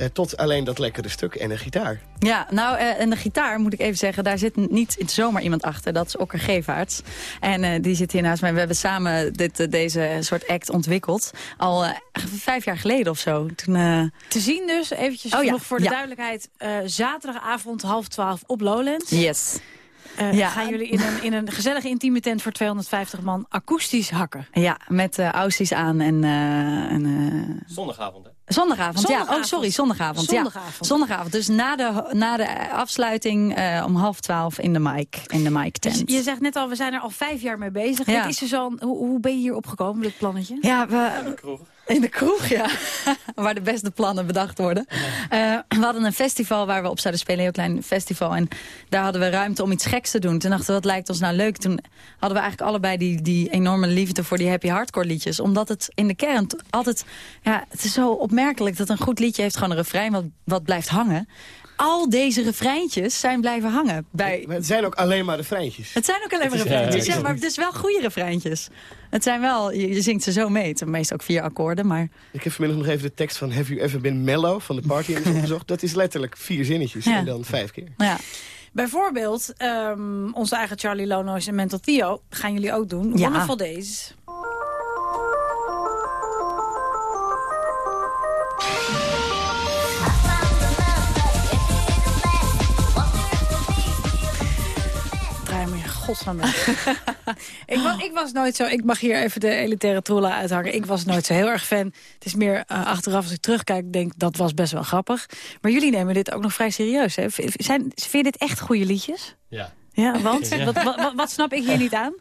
Eh, tot alleen dat lekkere stuk en een gitaar. Ja, nou, eh, en de gitaar moet ik even zeggen, daar zit niet zomaar iemand achter. Dat is Okker Gevaerts. En eh, die zit hier naast mij. We hebben samen dit, deze soort act ontwikkeld. Al eh, vijf jaar geleden of zo. Toen, eh, Te zien dus, eventjes Oh ja, nog voor de ja. duidelijkheid. eh, zaterdagavond half twaalf op Lowlands. Yes. Eh, Ja. Gaan jullie in een, in een gezellige intieme tent voor 250 man akoestisch hakken. Ja, met eh aussies aan en... eh, en eh, Zondagavond, hè? Zondagavond, ja. Oh, sorry, zondagavond. Zondagavond. Ja. Zondagavond. Dus na de, na de afsluiting eh, om half twaalf in de mic, in de mic tent. Dus je zegt net al, we zijn er al vijf jaar mee bezig. Ja. Is al, hoe, hoe ben je hier opgekomen, dit plannetje? Ja, we, in de kroeg, ja. waar de beste plannen bedacht worden. Eh, we hadden een festival waar we op zouden spelen, een heel klein festival. En daar hadden we ruimte om iets geks te doen. Toen dachten we, wat lijkt ons nou leuk? Toen hadden we eigenlijk allebei die, die enorme liefde voor die happy hardcore liedjes. Omdat het in de kern altijd... Ja, het is zo opmerkelijk dat een goed liedje heeft gewoon een refrein wat, wat blijft hangen. Al deze refreintjes zijn blijven hangen. Bij, Maar het zijn ook alleen maar de freintjes. het zijn ook alleen maar Het is- refreintjes, ja, maar dus wel goede refreintjes. Het zijn wel, je, je zingt ze zo mee. Het ook vier akkoorden, maar... Ik heb vanmiddag nog even de tekst van Have You Ever Been Mellow van de Party opgezocht. Dat is letterlijk vier zinnetjes Ja. en dan vijf keer. Ja. Bijvoorbeeld, ehm, onze eigen Charlie Lonois en Mental Theo gaan jullie ook doen. Ja. Wonderful Days. Godsnaam ik, was, ik was nooit zo... Ik mag hier even de elitaire troela uithangen. Ik was nooit zo heel erg fan. Het is meer eh, achteraf als ik terugkijk, denk dat was best wel grappig. Maar jullie nemen dit ook nog vrij serieus. Hè? Zijn, vind je dit echt goede liedjes? Ja. Ja, want? Ja. Wat, wat, wat, wat snap ik hier niet aan?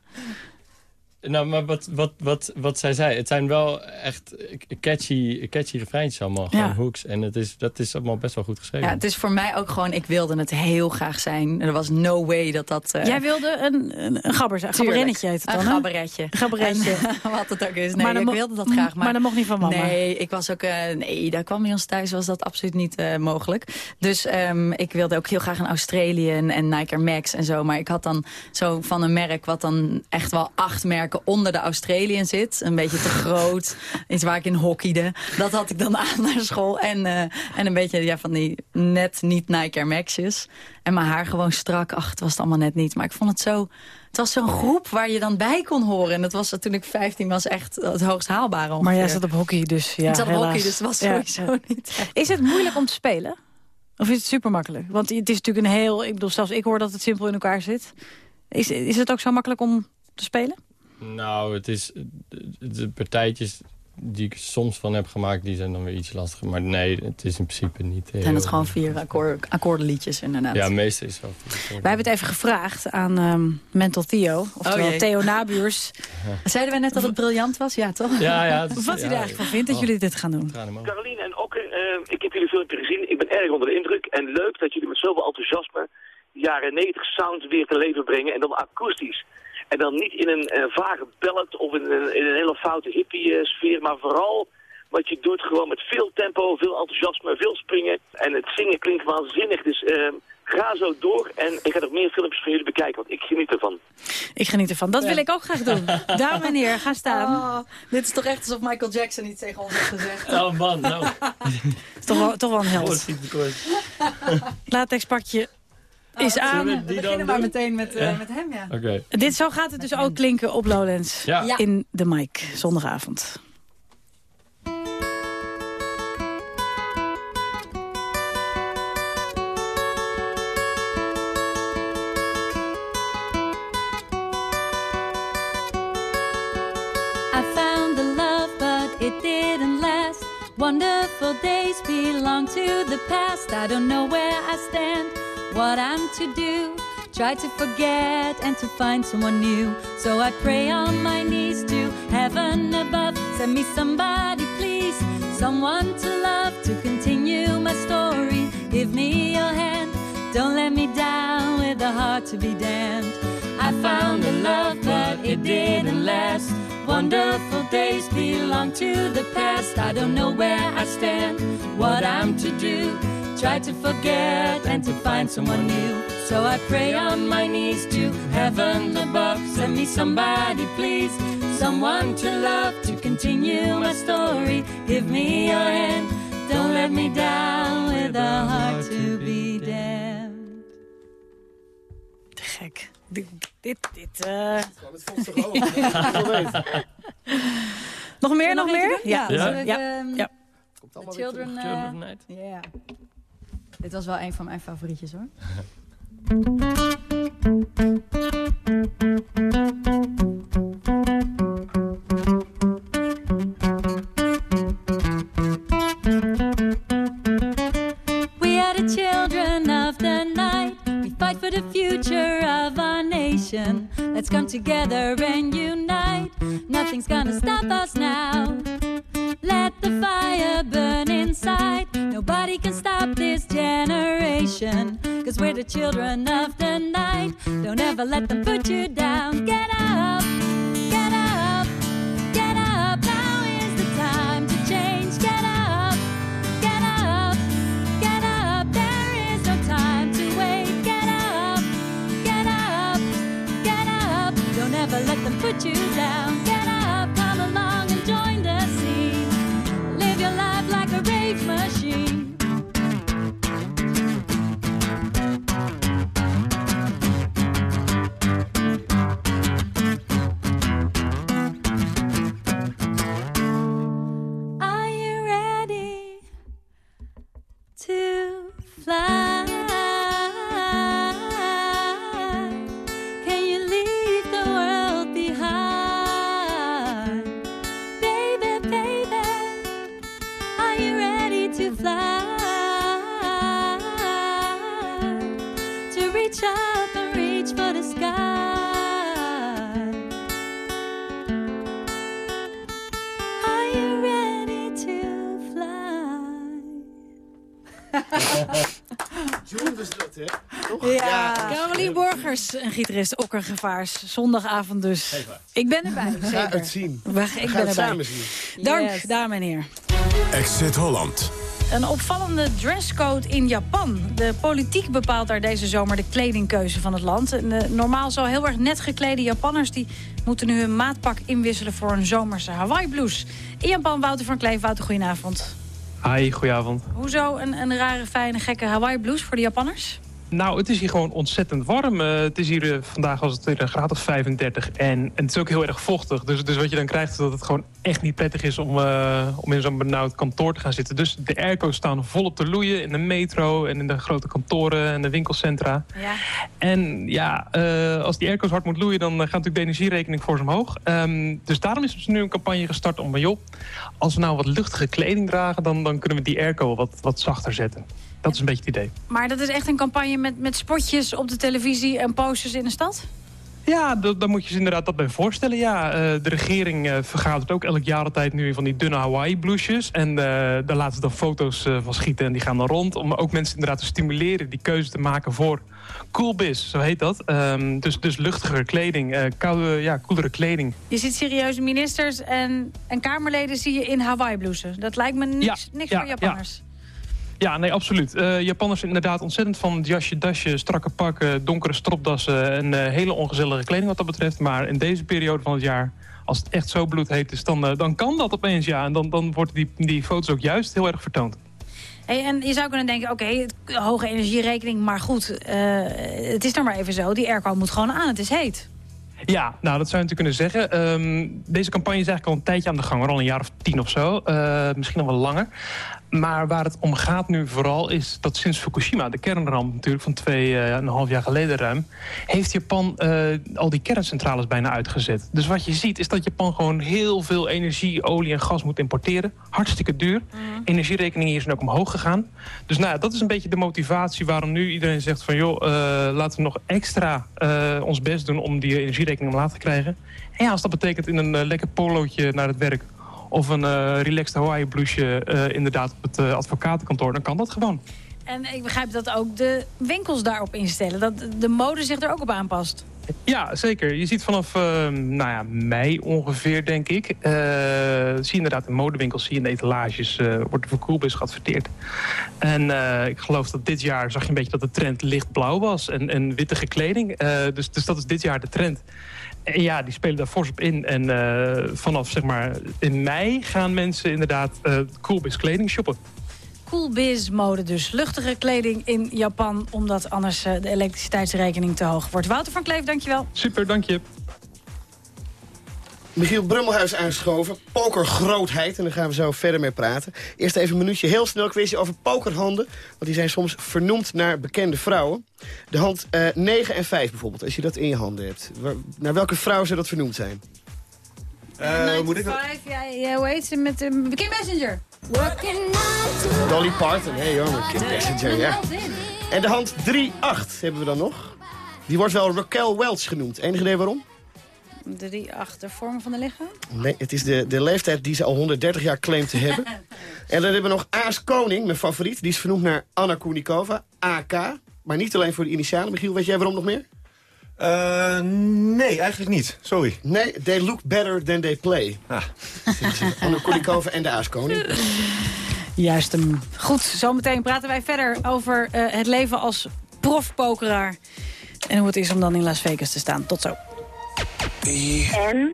Nou, maar wat, wat, wat, wat zij zei, het zijn wel echt catchy, catchy refreintjes allemaal. Gewoon Ja. hooks. En het is, dat is allemaal best wel goed geschreven. Ja, het is voor mij ook gewoon, ik wilde het heel graag zijn. Er was no way dat dat... eh, Jij wilde een, een, een gabber, een gabberennetje heet het dan, Een gabberetje. Gabberetje. En, wat het ook is. Nee, Maar ik wilde dat graag. Maar, maar dat mocht niet van mama. Nee, ik was ook... eh, nee, daar kwam bij ons thuis was dat absoluut niet eh, mogelijk. Dus ehm, ik wilde ook heel graag een Australian en Nike Air Max en zo. Maar ik had dan zo van een merk wat dan echt wel acht merken onder de Australian zit. Een beetje te groot. Iets waar ik in hockeyde. Dat had ik dan aan naar school. En, eh, en een beetje ja, van die net niet Nike Air Max'jes. En mijn haar gewoon strak. Ach, het was het allemaal net niet. Maar ik vond het zo... Het was zo'n groep waar je dan bij kon horen. En dat was toen ik 15 was echt het hoogst haalbare ongeveer. Maar jij zat op hockey, dus ja, Ik zat op helaas. hockey, dus het was sowieso ja. niet. Is het moeilijk om te spelen? Of is het super makkelijk? Want het is natuurlijk een heel... Ik bedoel, zelfs ik hoor dat het simpel in elkaar zit. Is, is het ook zo makkelijk om te spelen? Nou, het is de, partijtjes die ik soms van heb gemaakt, die zijn dan weer iets lastiger. Maar nee, het is in principe niet heel... En het gewoon vier akkoord, akkoordenliedjes inderdaad. Ja, meestal is wel. Wij hebben het even gevraagd aan ehm, Mental Theo. Oftewel Oh. Theo Nabuurs. Zeiden wij net dat het briljant was? Ja, toch? Ja, ja. is- Wat hij er ja, eigenlijk van vindt dat oh. jullie dit gaan doen. Caroline en Okke, eh, ik heb jullie filmpje gezien. Ik ben erg onder de indruk. En leuk dat jullie met zoveel enthousiasme jaren 90 sound weer te leven brengen. En dan akoestisch. En dan niet in een eh, vage ballad of in een, in een hele foute hippie eh, sfeer. Maar vooral wat je doet gewoon met veel tempo, veel enthousiasme, veel springen. En het zingen klinkt waanzinnig. Dus eh, ga zo door. En ik ga nog meer filmpjes van jullie bekijken, want ik geniet ervan. Ik geniet ervan. Dat wil ik ook graag doen. Dames en heren, ga staan. Oh, dit is toch echt alsof Michael Jackson iets tegen ons heeft gezegd. Oh man, nou. is toch wel, toch wel een held. Latexpakje is Oh, aan. We beginnen maar meteen met, eh, met hem, ja. Oké. Dit, zo gaat het dus ook klinken op Lowlands. Ja. Ja. In de mic, zondagavond. I found the love, but it didn't last. Wonderful days belong to the past. I don't know where I stand, what I'm to do. Try to forget and to find someone new. So I pray on my knees to heaven above. Send me somebody, please. Someone to love to continue my story. Give me your hand. Don't let me down with a heart to be damned. I found a love, but it didn't last. Wonderful days belong to the past. I don't know where I stand, what I'm to do. Try to forget and to find someone new. So I pray on my knees to heaven above. Send me somebody, please. Someone to love to continue my story. Give me your hand. Don't let me down with a heart to be damned. Te gek. Dit, dit, dit eh. Nog meer, nog meer? Ja, ja. ja. ja. The Children, eh, Children of the Night. Ja. Dit was wel een van mijn favorietjes hoor. We are the children of the night. We fight for the future of our nation. Let's come together and unite. Nothing's gonna stop us now. The fire burn inside. Nobody can stop this generation. Cause we're the children of the night. Don't ever let them put you down. Get up, Borgers en gitarist Okker Gevaars. Zondagavond dus. Ik ben erbij, Ga zeker. het zien. We- Ik We ben gaan het erbij. samen zien. Dank, dames en heren. Exit Holland. Een opvallende dresscode in Japan. De politiek bepaalt daar deze zomer de kledingkeuze van het land. En, eh, normaal zo heel erg net geklede Japanners... die moeten nu hun maatpak inwisselen voor een zomerse Hawaii-blouse. In Japan, Wouter van Kleef. Wouter, goedenavond. Hi, goedenavond. Hoezo een, een rare, fijne, gekke Hawaii-blouse voor de Japanners? Nou, het is hier gewoon ontzettend warm. Eh, het is hier eh, vandaag was het weer een graad of 35 en, en het is ook heel erg vochtig. Dus, dus wat je dan krijgt is dat het gewoon echt niet prettig is om, eh, om in zo'n benauwd kantoor te gaan zitten. Dus de airco's staan volop te loeien in de metro en in de grote kantoren en de winkelcentra. Ja. En ja, als die airco's hard moet loeien, dan gaat natuurlijk de energierekening voor ze omhoog. Ehm, dus daarom is er nu een campagne gestart om, joh, als we nou wat luchtige kleding dragen, dan, dan kunnen we die airco wat, wat zachter zetten. Dat is een beetje het idee. Maar dat is echt een campagne met, met spotjes op de televisie en posters in de stad? Ja, da- daar moet je je inderdaad dat bij voorstellen. Ja, Eh, de regering eh, vergadert ook elk jaar altijd nu van die dunne Hawaii-blouses. En eh, daar laten ze dan foto's van schieten en die gaan dan rond. Om ook mensen inderdaad te stimuleren die keuze te maken voor cool biz, zo heet dat. Ehm, dus, dus luchtiger kleding, eh, koude, ja, koelere kleding. Je ziet serieuze ministers en, en Kamerleden zie je in Hawaii-blouses. Dat lijkt me niks, Ja, niks ja, voor Japanners. Ja, nee, absoluut. Eh, Japanners zijn inderdaad ontzettend van het jasje, dasje, strakke pakken, donkere stropdassen en eh, hele ongezellige kleding wat dat betreft. Maar in deze periode van het jaar, als het echt zo bloedheet is, dan, eh, dan kan dat opeens, ja. En dan, dan worden die, die foto's ook juist heel erg vertoond. Hey, en je zou kunnen denken, oké, hoge energierekening, maar goed, het is nou maar even zo. Die airco moet gewoon aan, het is heet. Ja, nou, dat zou je natuurlijk kunnen zeggen. Ehm, deze campagne is eigenlijk al een tijdje aan de gang, al een jaar of tien of zo. Misschien nog wel langer. Maar waar het om gaat nu vooral is dat sinds Fukushima, de kernramp natuurlijk van twee eh, en een half jaar geleden ruim, heeft Japan eh, al die kerncentrales bijna uitgezet. Dus wat je ziet is dat Japan gewoon heel veel energie, olie en gas moet importeren. Hartstikke duur. Energierekeningen hier zijn ook omhoog gegaan. Dus nou, ja, dat is een beetje de motivatie waarom nu iedereen zegt van joh, eh, laten we nog extra eh, ons best doen om die energierekening omlaag te krijgen. En ja, als dat betekent in een eh, lekker polootje naar het werk of een eh, relaxed Hawaii blouseje eh, inderdaad op het eh, advocatenkantoor, dan kan dat gewoon. En ik begrijp dat ook de winkels daarop instellen. Dat de mode zich er ook op aanpast. Ja, zeker. Je ziet vanaf eh, nou ja, mei ongeveer, denk ik... eh, zie je inderdaad in modewinkels, zie je in de etalages... eh, wordt er voor Coolbiz geadverteerd. En ik geloof dat dit jaar zag je een beetje dat de trend lichtblauw was... en, en wittige kleding. Dus, dus dat is dit jaar de trend. En ja, die spelen daar fors op in. En eh, vanaf zeg maar in mei gaan mensen inderdaad eh Coolbiz kleding shoppen. Cool biz mode dus. Luchtige kleding in Japan, omdat anders eh, de elektriciteitsrekening te hoog wordt. Wouter van Kleef, dankjewel. Super, dank je. Michiel Brummelhuis aangeschoven. Pokergrootheid. En daar gaan we zo verder mee praten. Eerst even een minuutje heel snel quizje over pokerhanden. Want die zijn soms vernoemd naar bekende vrouwen. De hand eh 9 en 5 bijvoorbeeld, als je dat in je handen hebt. Waar- naar welke vrouw zou dat vernoemd zijn? Uh, moet ik ja, ja, hoe heet ze met uh, Kim Messenger? Dolly Parton, hé hey, jongen, Kim Messenger, ja. En de hand 3-8 hebben we dan nog. Die wordt wel Raquel Welch genoemd. Enige idee waarom? Drie achter vormen van de lichaam? Nee, het is de, de leeftijd die ze al 130 jaar claimt te hebben. en dan hebben we nog Aas Koning, mijn favoriet. Die is vernoemd naar Anna Kournikova, AK. Maar niet alleen voor de initialen. Michiel, weet jij waarom nog meer? Uh, nee, eigenlijk niet. Sorry. Nee, they look better than they play. Ah. Anna Kournikova en de Aas Koning. Juist hem. Goed, zometeen praten wij verder over uh, het leven als profpokeraar. En hoe het is om dan in Las Vegas te staan. Tot zo. En?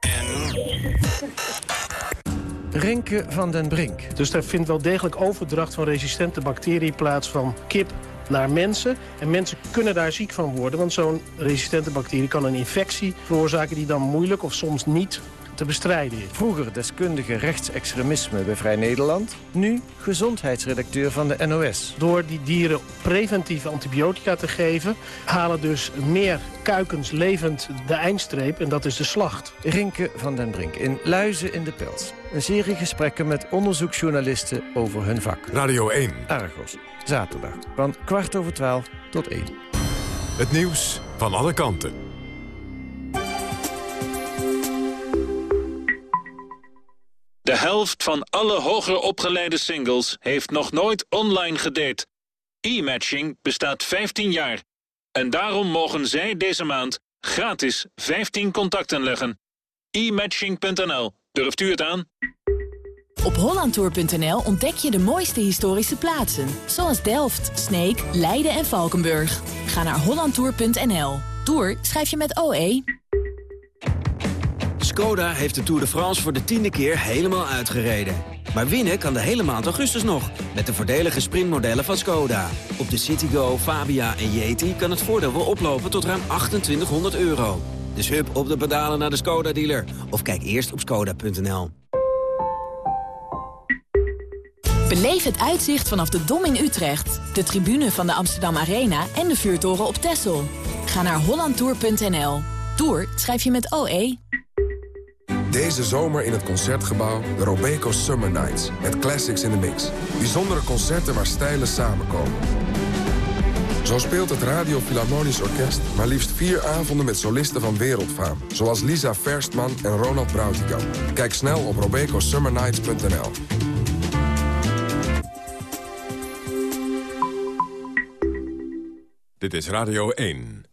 Rinke van den Brink. Dus er vindt wel degelijk overdracht van resistente bacteriën plaats van kip naar mensen. En mensen kunnen daar ziek van worden, want zo'n resistente bacterie kan een infectie veroorzaken die dan moeilijk of soms niet te bestrijden is. Vroeger deskundige rechtsextremisme bij Vrij Nederland. Nu gezondheidsredacteur van de NOS. Door die dieren preventieve antibiotica te geven... halen dus meer kuikens levend de eindstreep en dat is de slacht. Rinke van den Brink in Luizen in de Pels. Een serie gesprekken met onderzoeksjournalisten over hun vak. Radio 1. Argos. Zaterdag van kwart over twaalf tot één. Het nieuws van alle kanten. De helft van alle hoger opgeleide singles heeft nog nooit online gedate. E-matching bestaat 15 jaar. En daarom mogen zij deze maand gratis 15 contacten leggen. E-matching.nl. Durft u het aan? Op hollandtour.nl ontdek je de mooiste historische plaatsen. Zoals Delft, Sneek, Leiden en Valkenburg. Ga naar hollandtour.nl. Tour schrijf je met OE. Skoda heeft de Tour de France voor de tiende keer helemaal uitgereden. Maar winnen kan de hele maand augustus nog, met de voordelige sprintmodellen van Skoda. Op de Citigo, Fabia en Yeti kan het voordeel wel oplopen tot ruim 2800 euro. Dus hup op de pedalen naar de Skoda-dealer. Of kijk eerst op skoda.nl. Beleef het uitzicht vanaf de Dom in Utrecht, de tribune van de Amsterdam Arena en de vuurtoren op Texel. Ga naar hollandtour.nl. Tour schrijf je met OE. Deze zomer in het Concertgebouw de Robeco Summer Nights. Met classics in the mix. Bijzondere concerten waar stijlen samenkomen. Zo speelt het Radio Philharmonisch Orkest maar liefst vier avonden met solisten van wereldfaam. Zoals Lisa Verstman en Ronald Brautigam. Kijk snel op robecosummernights.nl. Dit is Radio 1.